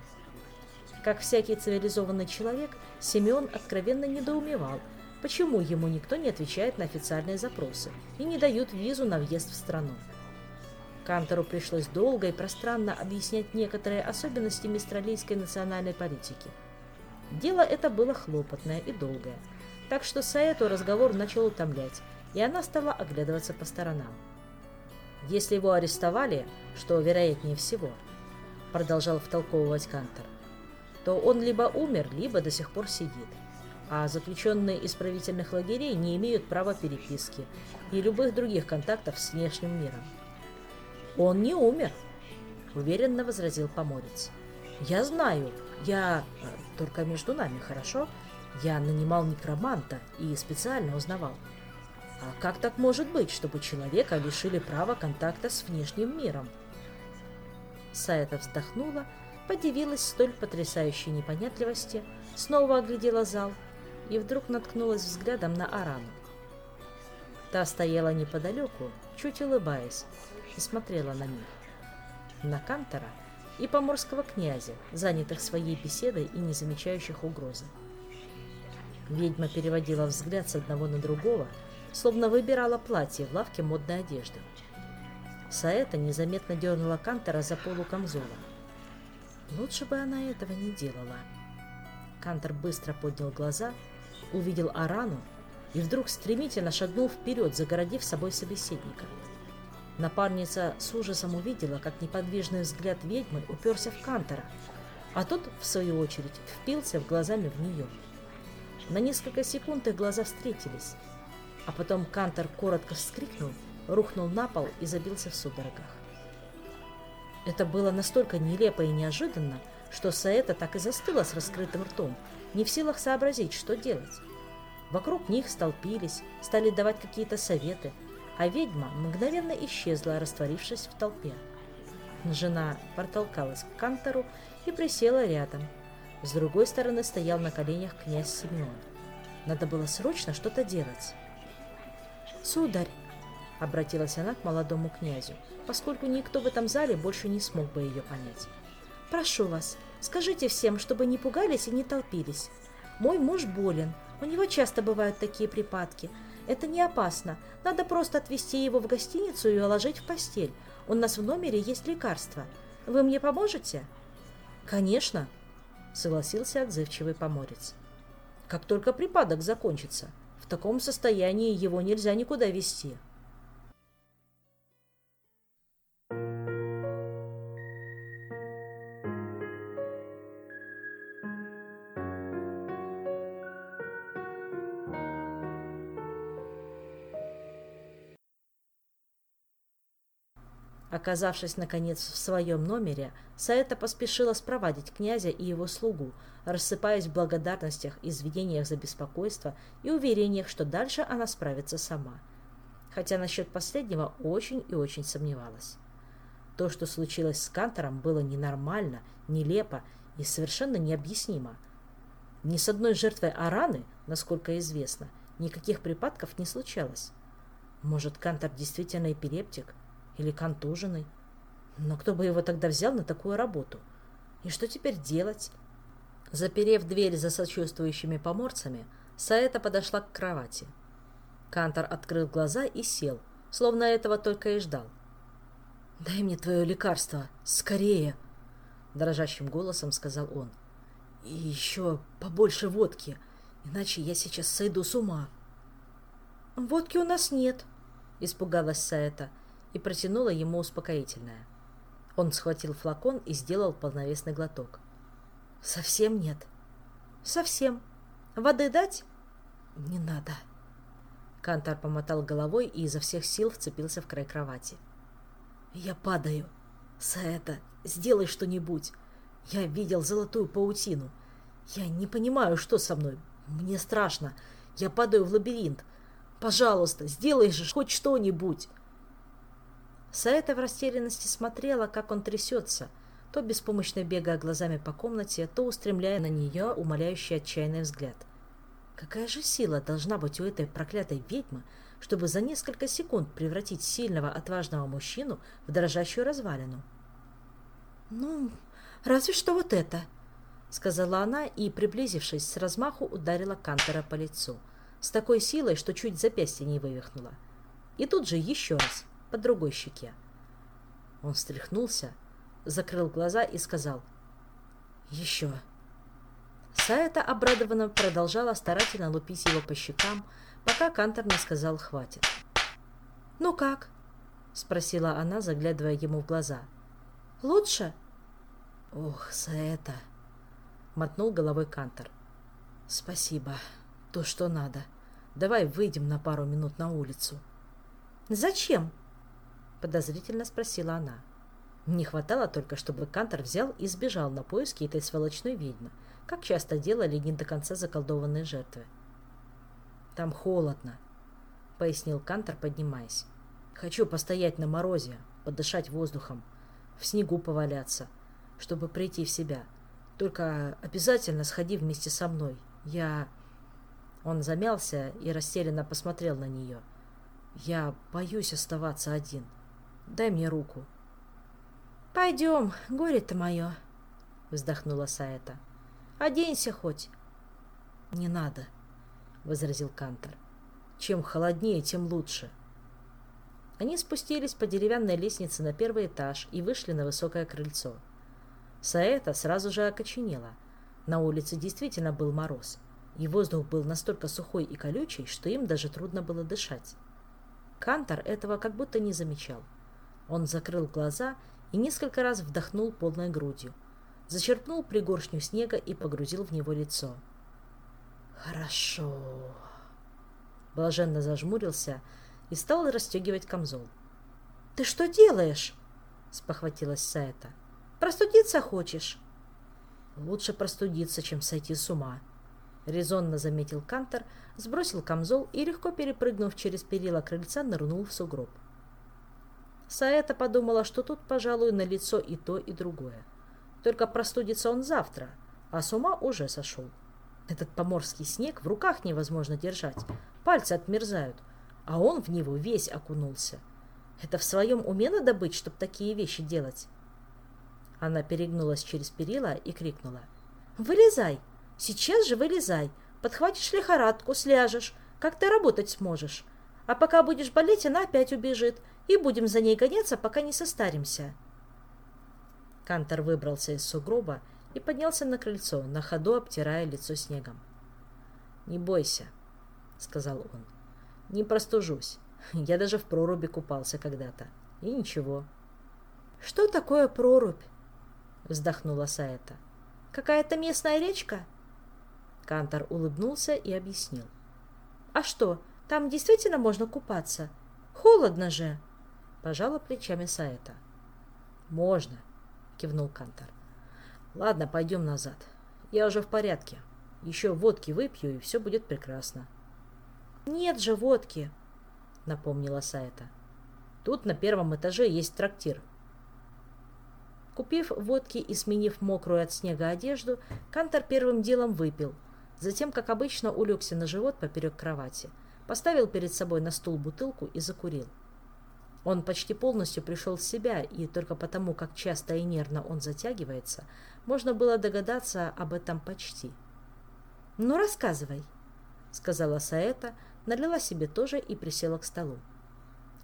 Как всякий цивилизованный человек, Семен откровенно недоумевал, почему ему никто не отвечает на официальные запросы и не дают визу на въезд в страну. Кантору пришлось долго и пространно объяснять некоторые особенности мистралийской национальной политики. Дело это было хлопотное и долгое – так что Саэту разговор начал утомлять, и она стала оглядываться по сторонам. «Если его арестовали, что вероятнее всего», — продолжал втолковывать Кантор, то он либо умер, либо до сих пор сидит. А заключенные исправительных лагерей не имеют права переписки и любых других контактов с внешним миром. «Он не умер», — уверенно возразил поморец. «Я знаю, я... Э, только между нами, хорошо?» Я нанимал некроманта и специально узнавал. А как так может быть, чтобы человека лишили права контакта с внешним миром? Саэта вздохнула, подивилась столь потрясающей непонятливости, снова оглядела зал и вдруг наткнулась взглядом на Арану. Та стояла неподалеку, чуть улыбаясь, и смотрела на них. На Кантора и поморского князя, занятых своей беседой и не замечающих угрозы. Ведьма переводила взгляд с одного на другого, словно выбирала платье в лавке модной одежды. Саэта незаметно дернула Кантора за полу камзола. Лучше бы она этого не делала. Кантор быстро поднял глаза, увидел Арану и вдруг стремительно шагнул вперед, загородив собой собеседника. Напарница с ужасом увидела, как неподвижный взгляд ведьмы уперся в Кантора, а тот, в свою очередь, впился в глазами в нее. — на несколько секунд их глаза встретились, а потом Кантор коротко вскрикнул, рухнул на пол и забился в судорогах. Это было настолько нелепо и неожиданно, что Саэта так и застыла с раскрытым ртом, не в силах сообразить, что делать. Вокруг них столпились, стали давать какие-то советы, а ведьма мгновенно исчезла, растворившись в толпе. Жена протолкалась к Кантору и присела рядом, с другой стороны стоял на коленях князь Семен. Надо было срочно что-то делать. «Сударь!» — обратилась она к молодому князю, поскольку никто в этом зале больше не смог бы ее понять. «Прошу вас, скажите всем, чтобы не пугались и не толпились. Мой муж болен, у него часто бывают такие припадки. Это не опасно, надо просто отвезти его в гостиницу и уложить в постель. У нас в номере есть лекарства. Вы мне поможете?» «Конечно!» согласился отзывчивый поморец. Как только припадок закончится, в таком состоянии его нельзя никуда вести. Оказавшись, наконец, в своем номере, Саэта поспешила спровадить князя и его слугу, рассыпаясь в благодарностях, извинениях за беспокойство и уверениях, что дальше она справится сама. Хотя насчет последнего очень и очень сомневалась. То, что случилось с Кантором, было ненормально, нелепо и совершенно необъяснимо. Ни с одной жертвой Араны, насколько известно, никаких припадков не случалось. Может, Кантор действительно эпилептик? Или контуженный? Но кто бы его тогда взял на такую работу? И что теперь делать? Заперев дверь за сочувствующими поморцами, Саэта подошла к кровати. Кантор открыл глаза и сел, словно этого только и ждал. «Дай мне твое лекарство, скорее!» Дрожащим голосом сказал он. «И еще побольше водки, иначе я сейчас сойду с ума». «Водки у нас нет», — испугалась Саэта и протянула ему успокоительное. Он схватил флакон и сделал полновесный глоток. «Совсем нет?» «Совсем. Воды дать?» «Не надо». Кантар помотал головой и изо всех сил вцепился в край кровати. «Я падаю. Саэта, сделай что-нибудь. Я видел золотую паутину. Я не понимаю, что со мной. Мне страшно. Я падаю в лабиринт. Пожалуйста, сделай же хоть что-нибудь!» Саэта в растерянности смотрела, как он трясется, то беспомощно бегая глазами по комнате, то устремляя на нее умоляющий отчаянный взгляд. Какая же сила должна быть у этой проклятой ведьмы, чтобы за несколько секунд превратить сильного, отважного мужчину в дрожащую развалину? «Ну, разве что вот это», — сказала она и, приблизившись с размаху, ударила Кантера по лицу, с такой силой, что чуть запястье не вывихнула. И тут же еще раз — по другой щеке. Он встряхнулся, закрыл глаза и сказал «Еще». Саэта обрадованно продолжала старательно лупить его по щекам, пока Кантор не сказал «хватит». «Ну как?» — спросила она, заглядывая ему в глаза. «Лучше?» «Ох, Саэта!» — мотнул головой Кантор. «Спасибо. То, что надо. Давай выйдем на пару минут на улицу». «Зачем?» Подозрительно спросила она. Не хватало только, чтобы Кантор взял и сбежал на поиски этой сволочной ведьмы, как часто делали не до конца заколдованные жертвы. «Там холодно», — пояснил Кантор, поднимаясь. «Хочу постоять на морозе, подышать воздухом, в снегу поваляться, чтобы прийти в себя. Только обязательно сходи вместе со мной. Я...» Он замялся и растерянно посмотрел на нее. «Я боюсь оставаться один». Дай мне руку. Пойдем, горе-то мое, вздохнула Саэта. Оденься хоть. Не надо, возразил Кантор. Чем холоднее, тем лучше. Они спустились по деревянной лестнице на первый этаж и вышли на высокое крыльцо. Саэта сразу же окоченела. На улице действительно был мороз, и воздух был настолько сухой и колючий, что им даже трудно было дышать. Кантор этого как будто не замечал. Он закрыл глаза и несколько раз вдохнул полной грудью, зачерпнул пригоршню снега и погрузил в него лицо. «Хорошо!» Блаженно зажмурился и стал расстегивать камзол. «Ты что делаешь?» — спохватилась Саэта. «Простудиться хочешь?» «Лучше простудиться, чем сойти с ума», — резонно заметил Кантор, сбросил камзол и, легко перепрыгнув через перила крыльца, нырнул в сугроб. Саэта подумала, что тут, пожалуй, на лицо и то, и другое. Только простудится он завтра, а с ума уже сошел. Этот поморский снег в руках невозможно держать, пальцы отмерзают, а он в него весь окунулся. Это в своем уме надо быть, чтобы такие вещи делать? Она перегнулась через перила и крикнула. «Вылезай! Сейчас же вылезай! Подхватишь лихорадку, сляжешь. Как ты работать сможешь? А пока будешь болеть, она опять убежит, и будем за ней гоняться, пока не состаримся. Кантор выбрался из сугроба и поднялся на крыльцо, на ходу обтирая лицо снегом. «Не бойся», — сказал он. «Не простужусь. Я даже в проруби купался когда-то. И ничего». «Что такое прорубь?» — вздохнула Саэта. «Какая-то местная речка?» Кантор улыбнулся и объяснил. «А что, там действительно можно купаться? Холодно же!» Пожала плечами Саэта. «Можно», — кивнул Кантор. «Ладно, пойдем назад. Я уже в порядке. Еще водки выпью, и все будет прекрасно». «Нет же водки», — напомнила Саэта. «Тут на первом этаже есть трактир». Купив водки и сменив мокрую от снега одежду, Кантор первым делом выпил, затем, как обычно, улегся на живот поперек кровати, поставил перед собой на стул бутылку и закурил. Он почти полностью пришел в себя, и только потому, как часто и нервно он затягивается, можно было догадаться об этом почти. «Ну, рассказывай», — сказала Саэта, налила себе тоже и присела к столу.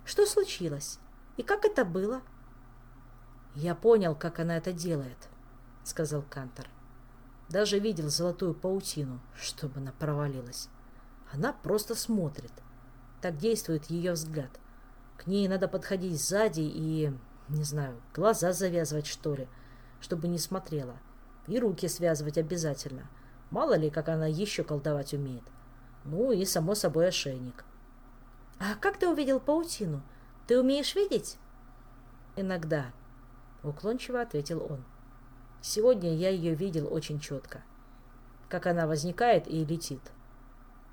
«Что случилось? И как это было?» «Я понял, как она это делает», — сказал Кантор. «Даже видел золотую паутину, чтобы она провалилась. Она просто смотрит. Так действует ее взгляд. К ней надо подходить сзади и, не знаю, глаза завязывать, что ли, чтобы не смотрела. И руки связывать обязательно. Мало ли, как она еще колдовать умеет. Ну и, само собой, ошейник. «А как ты увидел паутину? Ты умеешь видеть?» «Иногда», — уклончиво ответил он. «Сегодня я ее видел очень четко. Как она возникает и летит».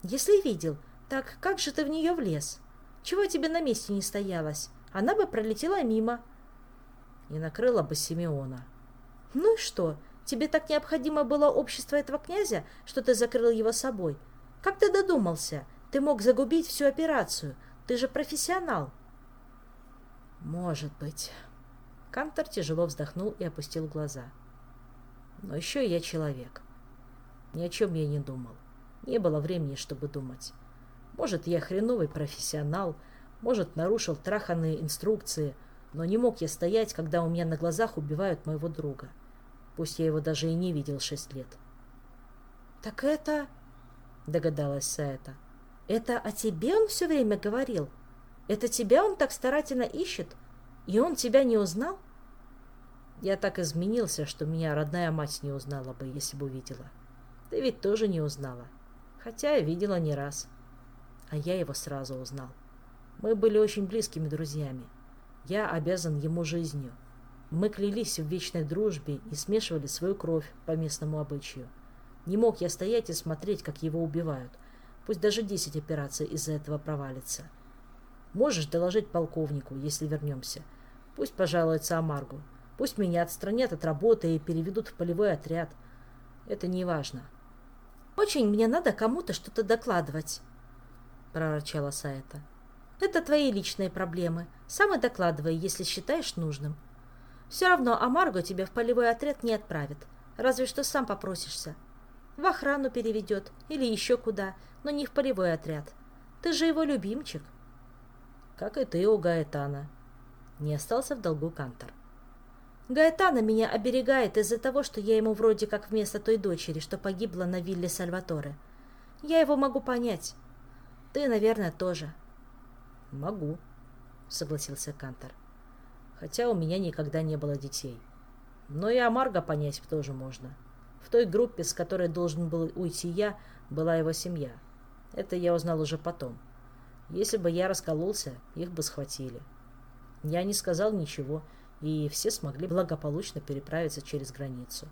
«Если видел, так как же ты в нее влез?» Чего тебе на месте не стоялось? Она бы пролетела мимо. И накрыла бы Симеона. Ну и что? Тебе так необходимо было общество этого князя, что ты закрыл его собой? Как ты додумался? Ты мог загубить всю операцию. Ты же профессионал. Может быть. Кантор тяжело вздохнул и опустил глаза. Но еще я человек. Ни о чем я не думал. Не было времени, чтобы думать. Может, я хреновый профессионал, может, нарушил траханные инструкции, но не мог я стоять, когда у меня на глазах убивают моего друга. Пусть я его даже и не видел шесть лет. «Так это...» — догадалась Саэта. «Это о тебе он все время говорил? Это тебя он так старательно ищет? И он тебя не узнал?» Я так изменился, что меня родная мать не узнала бы, если бы увидела. Ты ведь тоже не узнала. Хотя я видела не раз а я его сразу узнал. Мы были очень близкими друзьями. Я обязан ему жизнью. Мы клялись в вечной дружбе и смешивали свою кровь по местному обычаю. Не мог я стоять и смотреть, как его убивают. Пусть даже десять операций из-за этого провалится. Можешь доложить полковнику, если вернемся. Пусть пожалуется Амаргу. Пусть меня отстранят от работы и переведут в полевой отряд. Это не важно. Очень мне надо кому-то что-то докладывать. — прорычала Саэта. «Это твои личные проблемы. Сам и докладывай, если считаешь нужным. Все равно Амарго тебя в полевой отряд не отправит, разве что сам попросишься. В охрану переведет или еще куда, но не в полевой отряд. Ты же его любимчик». «Как и ты у Гаэтана». Не остался в долгу Кантор. Гаэтана меня оберегает из-за того, что я ему вроде как вместо той дочери, что погибла на вилле Сальваторе. Я его могу понять. Ты, наверное, тоже. Могу, согласился Кантор. Хотя у меня никогда не было детей. Но и Амарго понять тоже можно. В той группе, с которой должен был уйти я, была его семья. Это я узнал уже потом. Если бы я раскололся, их бы схватили. Я не сказал ничего, и все смогли благополучно переправиться через границу.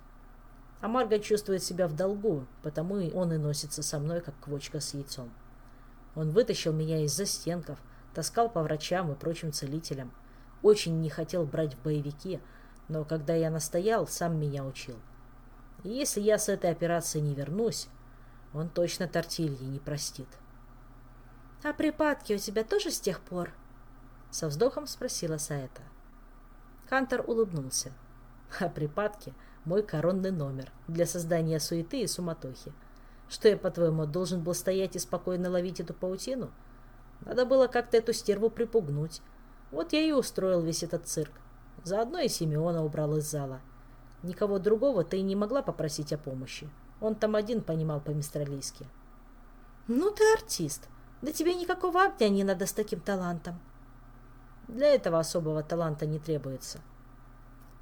А Марго чувствует себя в долгу, потому он и носится со мной, как квочка с яйцом. Он вытащил меня из застенков, таскал по врачам и прочим целителям. Очень не хотел брать в боевики, но когда я настоял, сам меня учил. И если я с этой операции не вернусь, он точно тортильи не простит. — А припадки у тебя тоже с тех пор? — со вздохом спросила Саэта. Кантор улыбнулся. — А припадки — мой коронный номер для создания суеты и суматохи. — что я, по-твоему, должен был стоять и спокойно ловить эту паутину? Надо было как-то эту стерву припугнуть. Вот я и устроил весь этот цирк. Заодно и Симеона убрал из зала. Никого другого ты и не могла попросить о помощи. Он там один понимал по-мистралийски. «Ну ты артист. Да тебе никакого огня не надо с таким талантом». «Для этого особого таланта не требуется».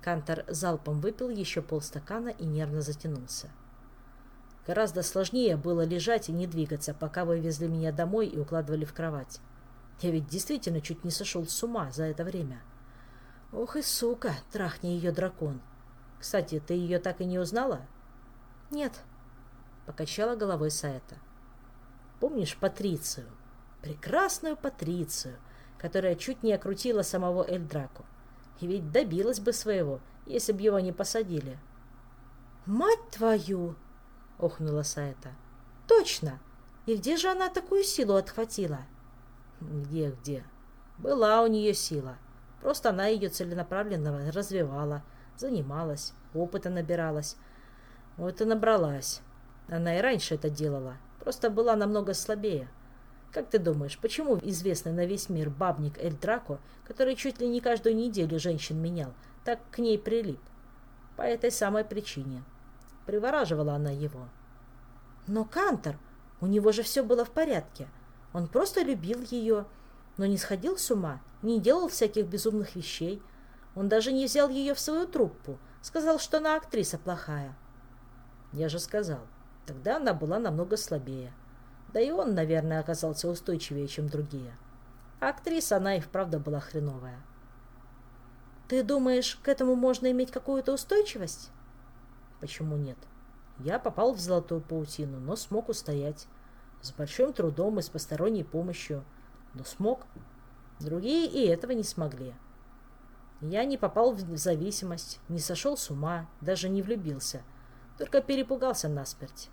Кантор залпом выпил еще полстакана и нервно затянулся. — Гораздо сложнее было лежать и не двигаться, пока вы везли меня домой и укладывали в кровать. Я ведь действительно чуть не сошел с ума за это время. Ох и сука, трахни ее дракон. Кстати, ты ее так и не узнала? Нет. Покачала головой Саэта. Помнишь Патрицию? Прекрасную Патрицию, которая чуть не окрутила самого Эльдраку. И ведь добилась бы своего, если бы его не посадили. «Мать твою!» Охнула Саэта. «Точно! И где же она такую силу отхватила? Где-где? Была у нее сила. Просто она ее целенаправленно развивала, занималась, опыта набиралась. Вот и набралась. Она и раньше это делала, просто была намного слабее. Как ты думаешь, почему известный на весь мир бабник Эль Драко, который чуть ли не каждую неделю женщин менял, так к ней прилип? По этой самой причине. Привораживала она его. Но Кантор, у него же все было в порядке. Он просто любил ее, но не сходил с ума, не делал всяких безумных вещей. Он даже не взял ее в свою труппу, сказал, что она актриса плохая. Я же сказал, тогда она была намного слабее. Да и он, наверное, оказался устойчивее, чем другие. А актриса она и вправду была хреновая. Ты думаешь, к этому можно иметь какую-то устойчивость? Почему нет? Я попал в золотую паутину, но смог устоять. С большим трудом и с посторонней помощью. Но смог. Другие и этого не смогли. Я не попал в зависимость, не сошел с ума, даже не влюбился. Только перепугался насмерть.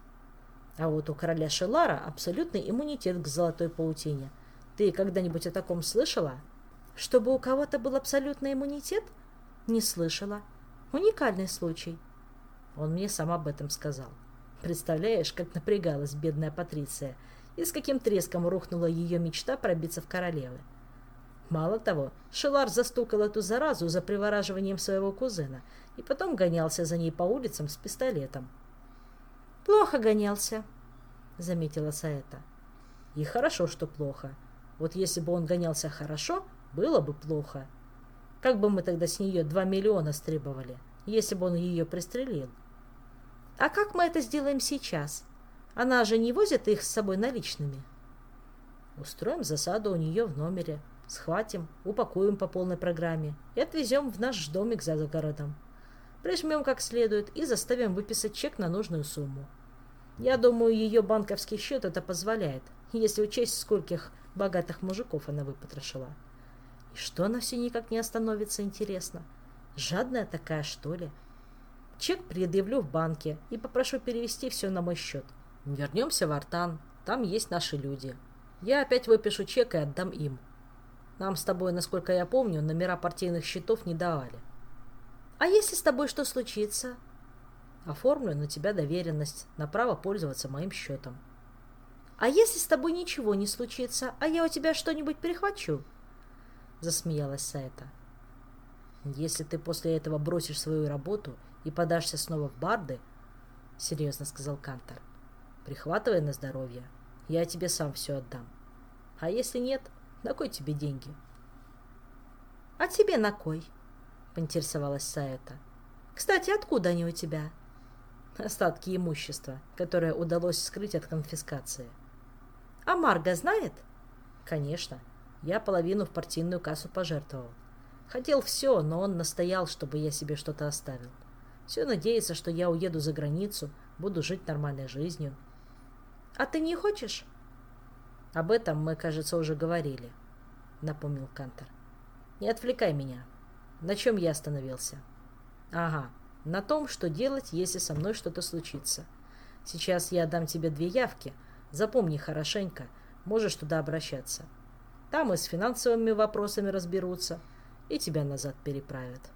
А вот у короля Шелара абсолютный иммунитет к золотой паутине. Ты когда-нибудь о таком слышала? Чтобы у кого-то был абсолютный иммунитет? Не слышала. Уникальный случай. Он мне сам об этом сказал. Представляешь, как напрягалась бедная Патриция и с каким треском рухнула ее мечта пробиться в королевы. Мало того, Шелар застукал эту заразу за привораживанием своего кузена и потом гонялся за ней по улицам с пистолетом. «Плохо гонялся», — заметила Саэта. «И хорошо, что плохо. Вот если бы он гонялся хорошо, было бы плохо. Как бы мы тогда с нее два миллиона стребовали, если бы он ее пристрелил?» «А как мы это сделаем сейчас? Она же не возит их с собой наличными?» «Устроим засаду у нее в номере, схватим, упакуем по полной программе и отвезем в наш домик за городом прижмем как следует и заставим выписать чек на нужную сумму. Я думаю, ее банковский счет это позволяет, если учесть, скольких богатых мужиков она выпотрошила. И что она все никак не остановится, интересно? Жадная такая, что ли? Чек предъявлю в банке и попрошу перевести все на мой счет. Вернемся в Артан, там есть наши люди. Я опять выпишу чек и отдам им. Нам с тобой, насколько я помню, номера партийных счетов не давали. А если с тобой что случится? Оформлю на тебя доверенность на право пользоваться моим счетом. А если с тобой ничего не случится, а я у тебя что-нибудь перехвачу? Засмеялась Сайта. Если ты после этого бросишь свою работу и подашься снова в барды, серьезно сказал Кантор, прихватывай на здоровье. Я тебе сам все отдам. А если нет, на кой тебе деньги? А тебе на кой? — поинтересовалась Саэта. «Кстати, откуда они у тебя?» «Остатки имущества, которое удалось скрыть от конфискации». «А Марга знает?» «Конечно. Я половину в партийную кассу пожертвовал. Хотел все, но он настоял, чтобы я себе что-то оставил. Все надеется, что я уеду за границу, буду жить нормальной жизнью». «А ты не хочешь?» «Об этом мы, кажется, уже говорили», — напомнил Кантер. «Не отвлекай меня». На чем я остановился? Ага, на том, что делать, если со мной что-то случится. Сейчас я дам тебе две явки. Запомни хорошенько, можешь туда обращаться. Там и с финансовыми вопросами разберутся, и тебя назад переправят.